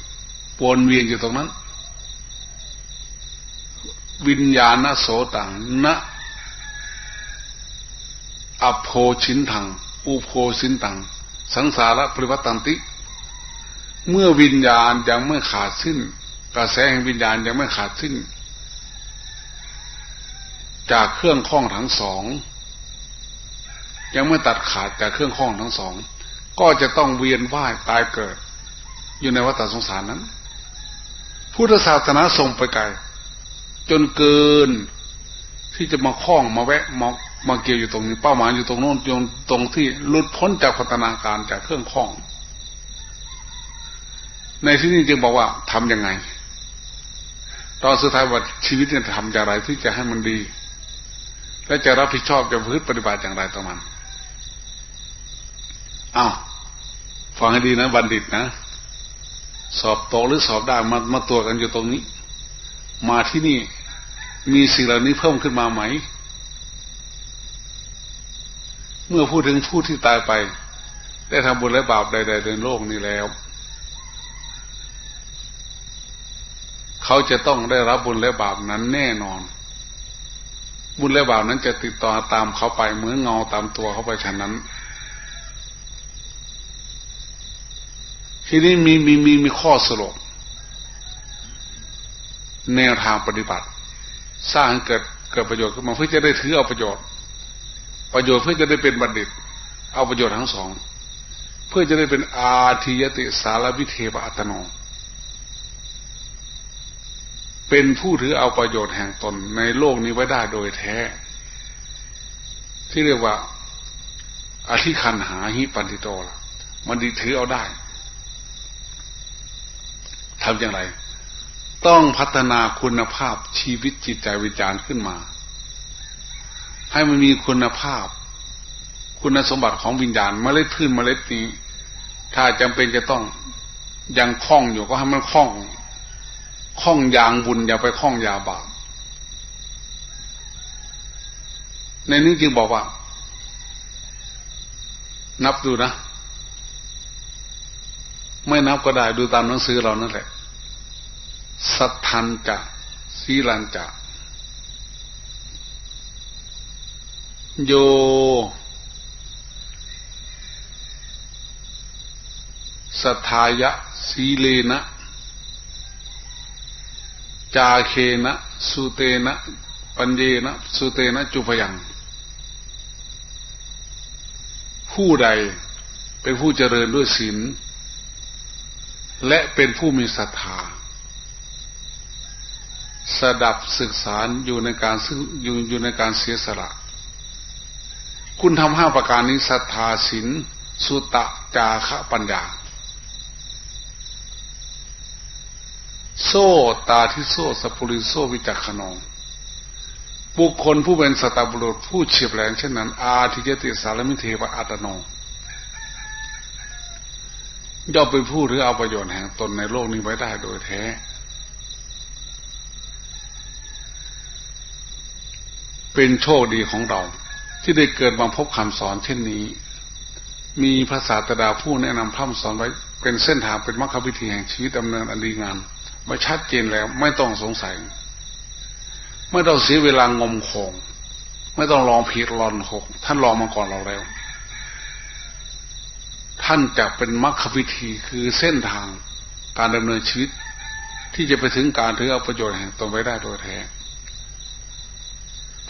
วนเวียนอยู่ตรงนั้น วิญญาณโสตังนะอโพชินทัง อุโพสินตัง สังสารปริวัตันติ เมื่อวิญญาณยังไม่ขาดสิ้น กระแสแห่งวิญญาณยังไม่ขาดสิ้น จากเครื่องข้องทั้งสอง ยังไม่ตัดขาดจากเครื่องข้องทั้งสอง ก็จะต้องเวียนว่ายตายเกิด อยู่ในวัฏสงสารนั้น พุทธศาสนาส่งไปไกลจนเกินที่จะมาคล้องมาแวะมามาเกี่ยวอยู่ตรงนี้เป้าหมายอยู่ตรงโน้นจนตรงที่หลุดพ้นจากพัฒนาการจากเครื่องคล้อง ในที่นี้จึงบอกว่าทํำยังไง ตอนสุดท้ายว่าชีวิตเนี่ยทำอย่างไรที่จะให้มันดี และจะรับผิดชอบจะพึ่งปฏิบัติอย่างไรต่อมันอ้าวฟังให้ดีนะบัณฑิตนะ สอบตกหรือสอบได้มามาตัวกันอยู่ตรงนี้ มาที่นี่มีสิ่งเหล่านี้เพิ่มขึ้นมาไหม เมื่อพูดถึงผู้ที่ตายไป ได้ทำบุญและบาปใดๆในโลกนี้แล้ว เขาจะต้องได้รับบุญและบาปนั้นแน่นอน บุญและบาปนั้นจะติดต่อตามเขาไปเหมือนเงาตามตัวเขาไปฉะนั้น ทีนี้มีมีมีมีข้อสรุปแนวทางปฏิบัติ สร้างเกิดเกิดประโยชน์ขึ้นมาเพื่อจะได้ถือเอาประโยชน์ ประโยชน์เพื่อจะได้เป็นบัณฑิต เอาประโยชน์ทั้งสอง เพื่อจะได้เป็นอาทิยติสารวิเทวอัตโน เป็นผู้ถือเอาประโยชน์แห่งตนในโลกนี้ไว้ได้โดยแท้ ที่เรียกว่าอธิคันหาหิปันติโตละมันดีถือเอาได้ทำอย่างไร ต้องพัฒนาคุณภาพชีวิตจิตใจวิจารณ์ขึ้นมา ให้มันมีคุณภาพ คุณสมบัติของวิญญาณเมล็ดพืชเมล็ดนี้ ถ้าจำเป็นจะต้องยังคล้องอยู่ก็ให้มันคล้อง คล้องยางบุญอย่าไปคล้องยาบาปในนี้จึงบอกว่า นับดูนะ ไม่นับก็ได้ดูตามหนังสือเรานั่นแหละ สัทธันจะสีลันจะโย สัทธายะสีเลนะ จาเคนะสุเตนะปัญเยนะสุเตนะจุพยังผู้ใดเป็นผู้เจริญด้วยศีลและเป็นผู้มีศรัทธาสดับศึกษาอยู่ในการซึ่งอยู่อยู่ในการเสียสละ คุณทำห้าประการนี้ศรัทธาศีลสุตะจาคะปัญญา โซตาทิโซสปุริโซวิจักขนองบุคคลผู้เป็นสตบุรุษผู้เฉียบแหลมเช่นนั้น อาทิยติสารมิเทวะอัตโนย่อมเป็นผู้ถือเอาประโยชน์แห่งตนในโลกนี้ไว้ได้โดยแท้ เป็นโชคดีของเรา ที่ได้เกิดมาพบคำสอนเช่นนี้ มีพระศาสดาผู้แนะนำพร่ำสอนไว้ เป็นเส้นทางเป็นมรรควิธีแห่งชีวิตดำเนินอันดีงาม มาชัดเจนแล้ว ไม่ต้องสงสัย ไม่ต้องเสียเวลางมคง ไม่ต้องลองผิดลอนหก ท่านลองมาก่อนเราแล้ว ท่านจะเป็นมรรควิธีคือเส้นทางการดำเนินชีวิต ที่จะไปถึงการถือเอาประโยชน์แห่งตนไว้ได้โดยแท้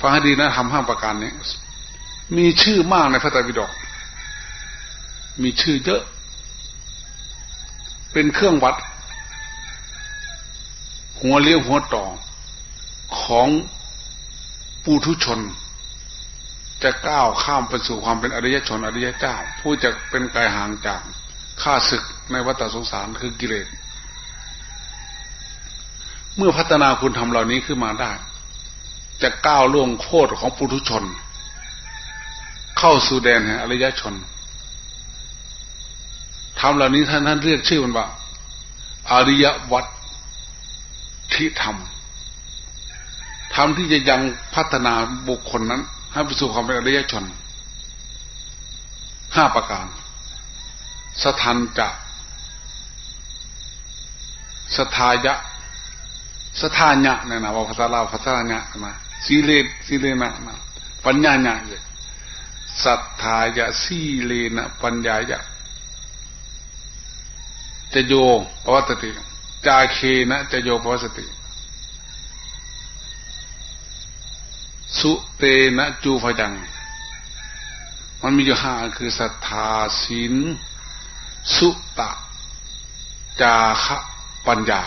ฟังให้ดีนะทำห้าประการนี้มีชื่อมากในพระไตรปิฎกมีชื่อเยอะ เป็นเครื่องวัด หัวเลี้ยวหัวต่อของปูทุชน จะก้าวข้ามไปสู่ความเป็นอริยชนอริยเจ้า ผู้จะเป็นกายห่างจากข้าศึกในวัฏสงสารคือกิเลสเมื่อพัฒนาคุณทำเหล่านี้ขึ้นมาได้ จะก้าวล่วงโคตรของปุถุชน เข้าสู่แดนแห่งอริยชนทำเหล่านี้ท่านท่านเรียกชื่อมันว่าอริยวัตทิ ธรรมธรรมที่จะยังพัฒนาบุคคลนั้น ให้ไปสู่ความเป็นอริยชนห้าประการ สทันจะสทายะ สทานยะเนี่ยนะว่าภาษาลาวภาษาญะนะสีเลสีเลนะนะปัญญาญะเลยสัทธายะสีเลนะปัญญายะจะโยปวัตติ จาเคนะจะโยปวัตติ สุเตนะจูพยัง มันมีอยู่ห้าคือศรัทธาศีลสุตะ จาคะปัญญา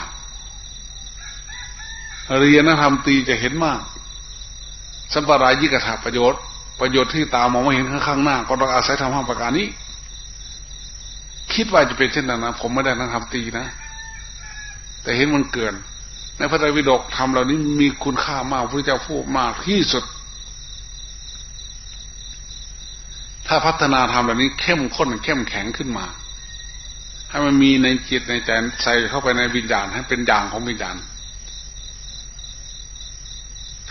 เรียนธรรมตีจะเห็นมาก สัมปรายิกถาประโยชน์ ประโยชน์ที่ตามองไม่เห็นข้างหน้า ก็ต้องอาศัยทำห้าประการนี้ คิดว่าจะเป็นเช่นนั้นนะผมไม่ได้นั่งทำตีนะ แต่เห็นมันเกิน ในพระไตรปิฎกทำเหล่านี้มีคุณค่ามากพระเจ้าพูดมากที่สุด ถ้าพัฒนาทำเหล่านี้เข้มข้นเข้มแข็งขึ้นมาให้มันมีในจิตในใจใส่เข้าไปในวิญญาณให้เป็นอย่างของวิญญาณ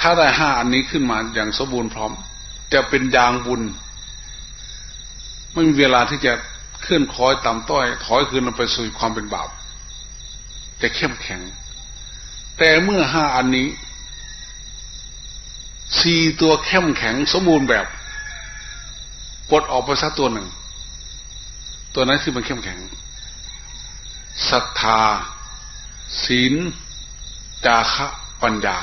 ถ้าได้ห้าอันนี้ขึ้นมาอย่างสมบูรณ์พร้อม จะเป็นยางบุญ ไม่มีเวลาที่จะเคลื่อนคอยต่ำต้อยถอยคืนไปสู่ความเป็นบาป จะเข้มแข็ง แต่เมื่อห้าอันนี้สี่ตัวเข้มแข็งสมบูรณ์แบบปลดออกไปสักตัวหนึ่ง ตัวนั้นคือมันเข้มแข็งศรัทธา ศีลจาคะปัญญา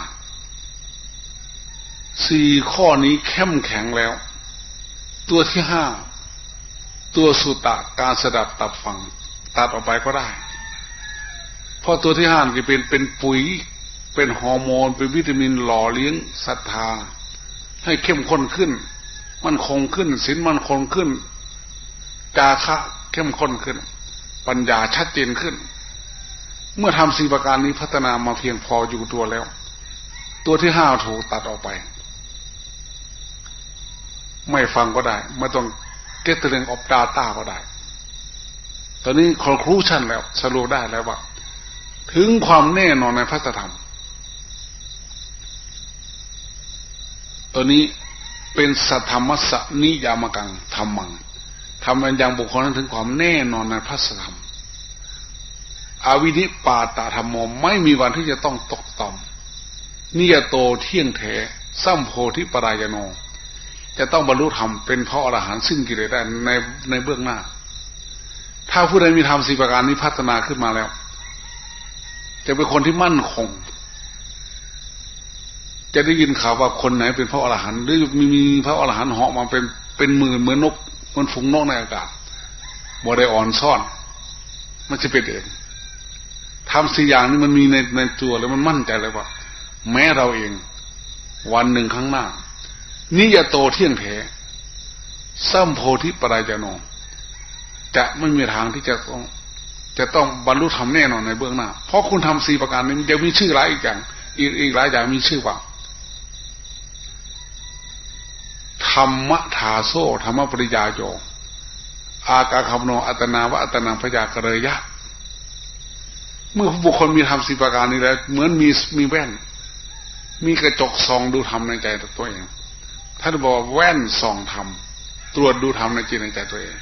สี่ข้อนี้เข้มแข็งแล้ว ตัวที่ห้าตัวสุตะการสดับตับฟัง ตัดออกไปก็ได้ พราะตัวที่ห้าจะเป็นเป็นปุ๋ย เป็นฮอร์โมน เป็นวิตามินหล่อเลี้ยงศรัทธา ให้เข้มข้นขึ้น มันคงขึ้นศีลมันคงขึ้น จาคะเข้มข้นขึ้น ปัญญาชัดเจนขึ้น เมื่อทำสี่ประการนี้พัฒนามาเพียงพออยู่ตัวแล้ว ตัวที่ห้าถูกตัดออกไป ไม่ฟังก็ได้ ไม่ต้อง gathering of data ก็ได้ ตอนนี้ conclusion แล้วสรุปได้แล้วว่า ถึงความแน่นอนในพระธรรมตัวนี้เป็นสัทธรรมสนิยามกังธรรมังทำมันอยังบุคคลนั้นถึงความแน่นอนในพระธรรมอวินิปาตาธรรมโมไม่มีวันที่จะต้องตกต่ำนิยโตเที่ยงแท้สัมโพธิปรายโน จะต้องบรรลุธรรมเป็นพระอรหันต์ซึ่งกิเลสได้ในในเบื้องหน้า ถ้าผู้ใดมีธรรมสี่ประการนี้พัฒนาขึ้นมาแล้ว จะเป็นคนที่มั่นคง จะได้ยินข่าวว่าคนไหนเป็นพระอรหันต์หรือมีมีพระอรหันต์เหาะมาเป็นเป็นหมื่นเหมือนนกมันฟุ้งนอกในอากาศบ่ได้อ่อนซ่อน มันจะเป็นเองทำสี่อย่างนี้มันมีในในตัวแล้วมันมั่นใจเลยว่า แม้เราเอง วันหนึ่งข้างหน้านิยโตเที่ยงแท้สัมโพธิปรายจโนจะไม่มีทางที่จะต้อง จะต้องบรรลุธรรมแน่นอนในเบื้องหน้า เพราะคุณทำสี่ประการนี้มันจะมีชื่อหลายอีกอย่าง อีกอีกหลายอย่างมีชื่อว่าธรรมทาโซธรรมปริยาโยอากาคำโนอัตนาวะอัตนังพยากเรยะ เมื่อบุคคลมีธรรมสิประการนี้แล้ว เหมือนมีมีแว่น มีกระจกส่องดูธรรมในใจตัวเองท่านบอกแว่นส่องธรรมตรวจดูธรรมในจิตในใจตัวเอง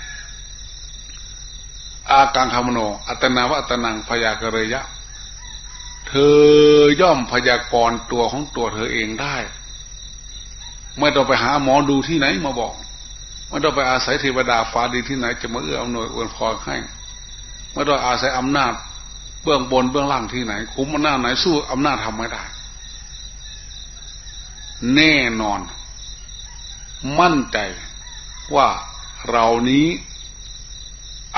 อาการคำโน อัตนาวะอัตนังพยากเรยะ เธอย่อมพยากรตัวของตัวเธอเองได้ ไม่ต้องไปหาหมอดูที่ไหนมาบอก ไม่ต้องไปอาศัยเทวดาฟ้าดีที่ไหน จะมาเอื้ออำนวยอวยพรให้ ไม่ต้องอาศัยอำนาจ เบื้องบนเบื้องล่างที่ไหน คุ้มอำนาจไหนสู้อำนาจทำไม่ได้ แน่นอน มั่นใจว่าเรานี้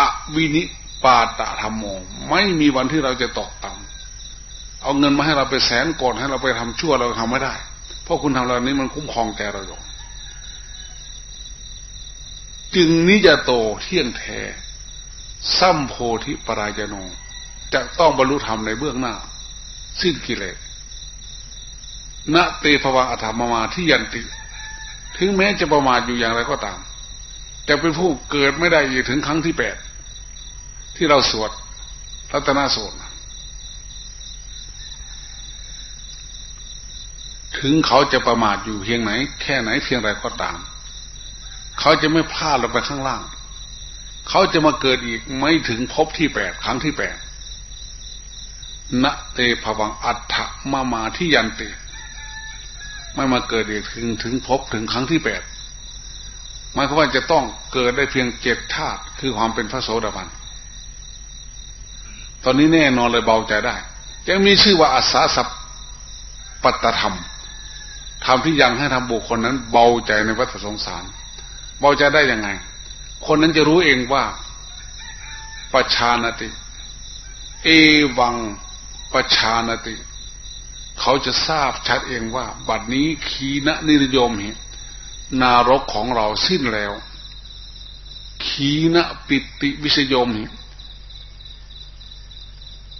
อวินิปาตะธรรมโม ไม่มีวันที่เราจะตกต่ำเอาเงินมาให้เราไปแสนก่อนให้เราไปทำชั่วเราทำไม่ได้ เพราะคุณทำเหล่านี้มันคุ้มครองแกเราอยู่จึงนิยโตเที่ยงแท้สัมโพธิปรายโนจะต้องบรรลุธรรมในเบื้องหน้า สิ้นกิเลสณเตภวังอธรรมมาที่ยันติ ถึงแม้จะประมาทอยู่อย่างไรก็ตาม แต่เป็นผู้เกิดไม่ได้อีกถึงครั้งที่แปด ที่เราสวดรัตนาโสดถึงเขาจะประมาทอยู่เพียงไหน แค่ไหนเพียงไรก็ตาม เขาจะไม่พลาดลงไปข้างล่าง เขาจะมาเกิดอีกไม่ถึงพบที่แปดครั้งที่แปดณเตภวังอัฏฐมามาที่ยันติ ไม่มาเกิดอีกถึงถึงพบถึงครั้งที่แปดหมายความว่าจะต้องเกิดได้เพียงเจ็ดธาตุคือความเป็นพระโสดาบัน ตอนนี้แน่นอนเลยเบาใจได้ ยังมีชื่อว่าอาสาสัพปัตตธรรมทำที่ยังให้ทำบุคคลนั้น เบาใจในวัฏสงสาร เบาใจได้ยังไง คนนั้นจะรู้เองว่าปัจชานติ เอวังปัจชานติ เขาจะทราบชัดเองว่า บัดนี้ขีณนิยมเหนารกของเราสิ้นแล้วขีณปิติวิสยมเห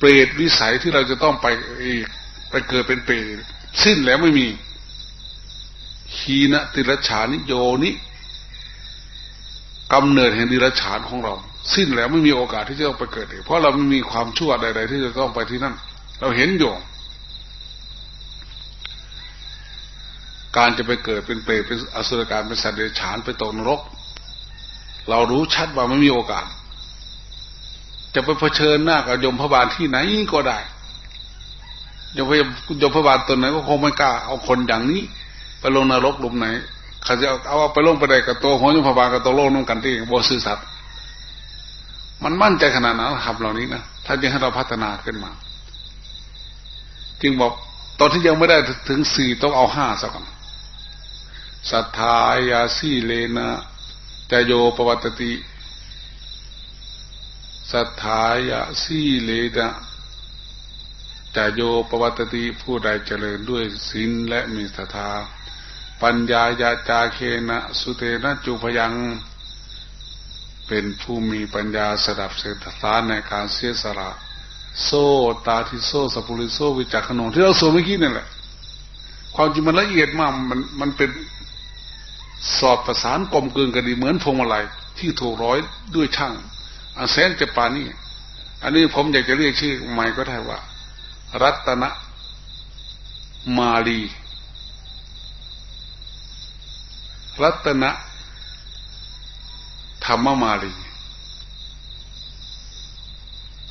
เปรตวิสัยที่เราจะต้องไปอีกไปเกิดเป็นเปรตสิ้นแล้วไม่มีขีณติรชานิโยนิกำเนิดแห่งดิรชานของเรา สิ้นแล้วไม่มีโอกาสที่จะต้องไปเกิดอีกเพราะเราไม่มีความชั่วใด ๆ ที่จะต้องไปที่นั่น เราเห็นอยู่การจะไปเกิดเป็นเปรตเป็นอสุรกายเป็นสัตว์เดรัจฉานไปตกนรก เรารู้ชัดว่าไม่มีโอกาส จะไปเผชิญหน้ากับยมพบาลที่ไหนก็ได้ยมพยมพบาลตนไหนก็คงไม่กล้าเอาคนอย่างนี้ ไปลงนรกหลุมไหนเขาจะเอาไปลงไปได้กับตัวของยมพบาลกับตัวโลกนุ่งกันที่บซื่อสัตว์มันมั่นใจขนาดนั้นทำเหล่านี้นะถ้าจะให้เราพัฒนาขึ้นมา จึงบอกตอนที่ยังไม่ได้ถึงสี่ต้องเอาห้าสักก่อนสัทธายาสีเลนะจโยปวัตติ สัทธายาสีเลนะจะโยปวัตติผู้ใดเจริญด้วยศีลและมีศรัทธา ปัญญายาจาเคนะสุเทนะจุพยัง เป็นผู้มีปัญญาสดับเสตสารในการเสียสละ โซตาทิโซสัพุริโซวิจักขนงที่เราสวดเมื่อกี้นั่แหละ ความจริงมันละเอียดมากมันมันเป็นสอบประสานกลมกลืนกันดีเหมือนพวงมาลัยที่ถูกร้อยด้วยช่าง อันแสนจะปานี่อันนี้ผมอยากจะเรียกชื่อใหม่ก็ได้ว่า รัตนมาลี รัตนธรรมมาลี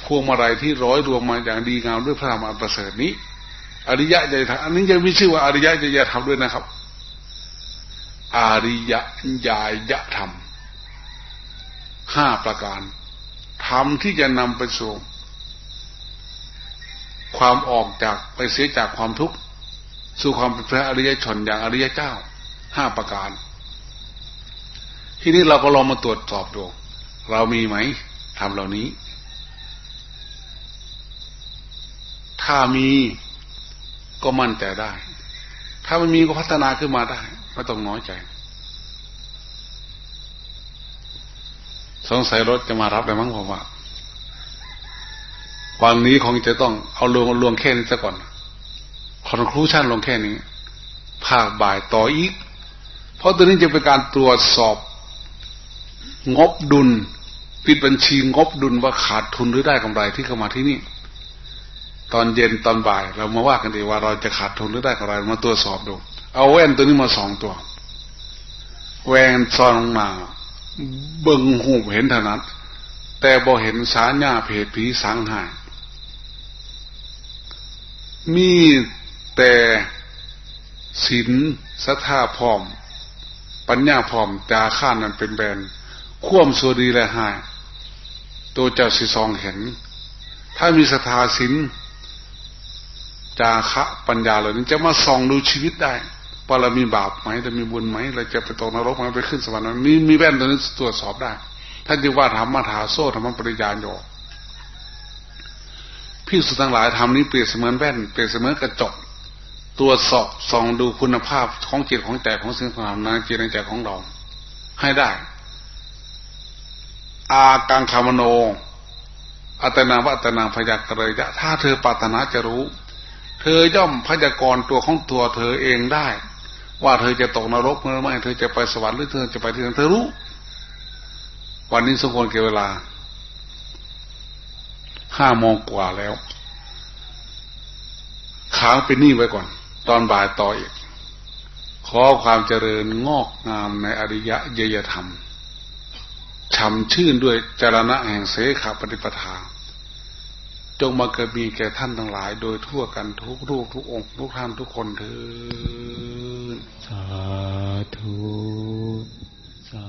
พวงมาลัยที่ร้อยรวมมาอย่างดีงามด้วยพระธรรมอันประเสริฐนี้ อริยะใจธรรมอันนี้ยังมีชื่อว่าอริยะใจธรรมด้วยนะครับ อริยะญาญธรรมห้าประการ ธรรมที่จะนำไปสู่ ความออกจากไปเสียจากความทุกข์สู่ความเป็นพระอริยชนอย่างอริยเจ้าห้าประการ ทีนี้เราก็ลองมาตรวจสอบดู เรามีไหมทำเหล่านี้ ถ้ามีก็มั่นใจได้ ถ้าไม่มีก็พัฒนาขึ้นมาได้ไม่ต้องน้อยใจ สงสัยรถจะมารับเลยมั้งผมว่าวันนี้คงจะต้องเอาลวงลวงแค่นี้ซะก่อนคอนคลูชันลงแค่นี้ ภาคบ่ายต่ออีก เพราะตัวนี้จะเป็นการตรวจสอบ งบดุล ปิดบัญชีงบดุลว่าขาดทุนหรือได้กำไรที่เข้ามาที่นี่ ตอนเย็นตอนบ่าย เรามาว่ากันดีว่าเราจะขาดทุนหรือได้กำไรมาตรวจสอบดู เอาแว่นตัวนี้มาสองตัว แว่นซอนมา เบิ่งหูเห็นเท่านั้นแต่บ่เห็นสาญาเพศผีสังหาย มีแต่ศีลสัทธาพร้อม ปัญญาพร้อมจาข้านนั้นเป็นแบนข่วมสวดีและหาย ตัวเจ้าสิซองเห็น ถ้ามีศรัทธาศีลจาคะปัญญาเหล่านี้จะมาส่องดูชีวิตได้ ว่าเรามีบาปไหมจะมีบุญไหมเราจะไปตกนรกไหมไปขึ้นสวรรค์ไหมมีมีแว่นตัวนี้ตรวจสอบได้ท่านจึงว่าธรรมะถาโซ่ธรรมปริญาโยพี่สุทั้งหลายทำนี้เปรียบเสมือนแว่นเปรียบเสมือนกระจกตรวจสอบส่องดูคุณภาพของจิตของใจของสิ่งต่างๆในจิตในใจของเราให้ได้ อากังคามโน อัตนาวัตนาพยากรยะถ้าเธอปรารถนาจะรู้ เธอย่อมพยากรตัวของตัวเธอเองได้ ว่าเธอจะตกนรกหรือไม่ เธอจะไปสวรรค์หรือเธอจะไปที่ไหนเธอรู้ วันนี้สมควรเกี่ยวเวลาห้าโมงกว่าแล้วค้างเป็นนี่ไว้ก่อน ตอนบ่ายต่ออีก ขอความเจริญงอกงามในอริยะเยยธรรมช่ำชื่นด้วยจรณะแห่งเสขาปฏิปทา จงมาเกิดบีแก่ท่านทั้งหลาย โดยทั่วกันทุกรูปทุกองค์ทุกท่านทุกคนเถิดสาธุสา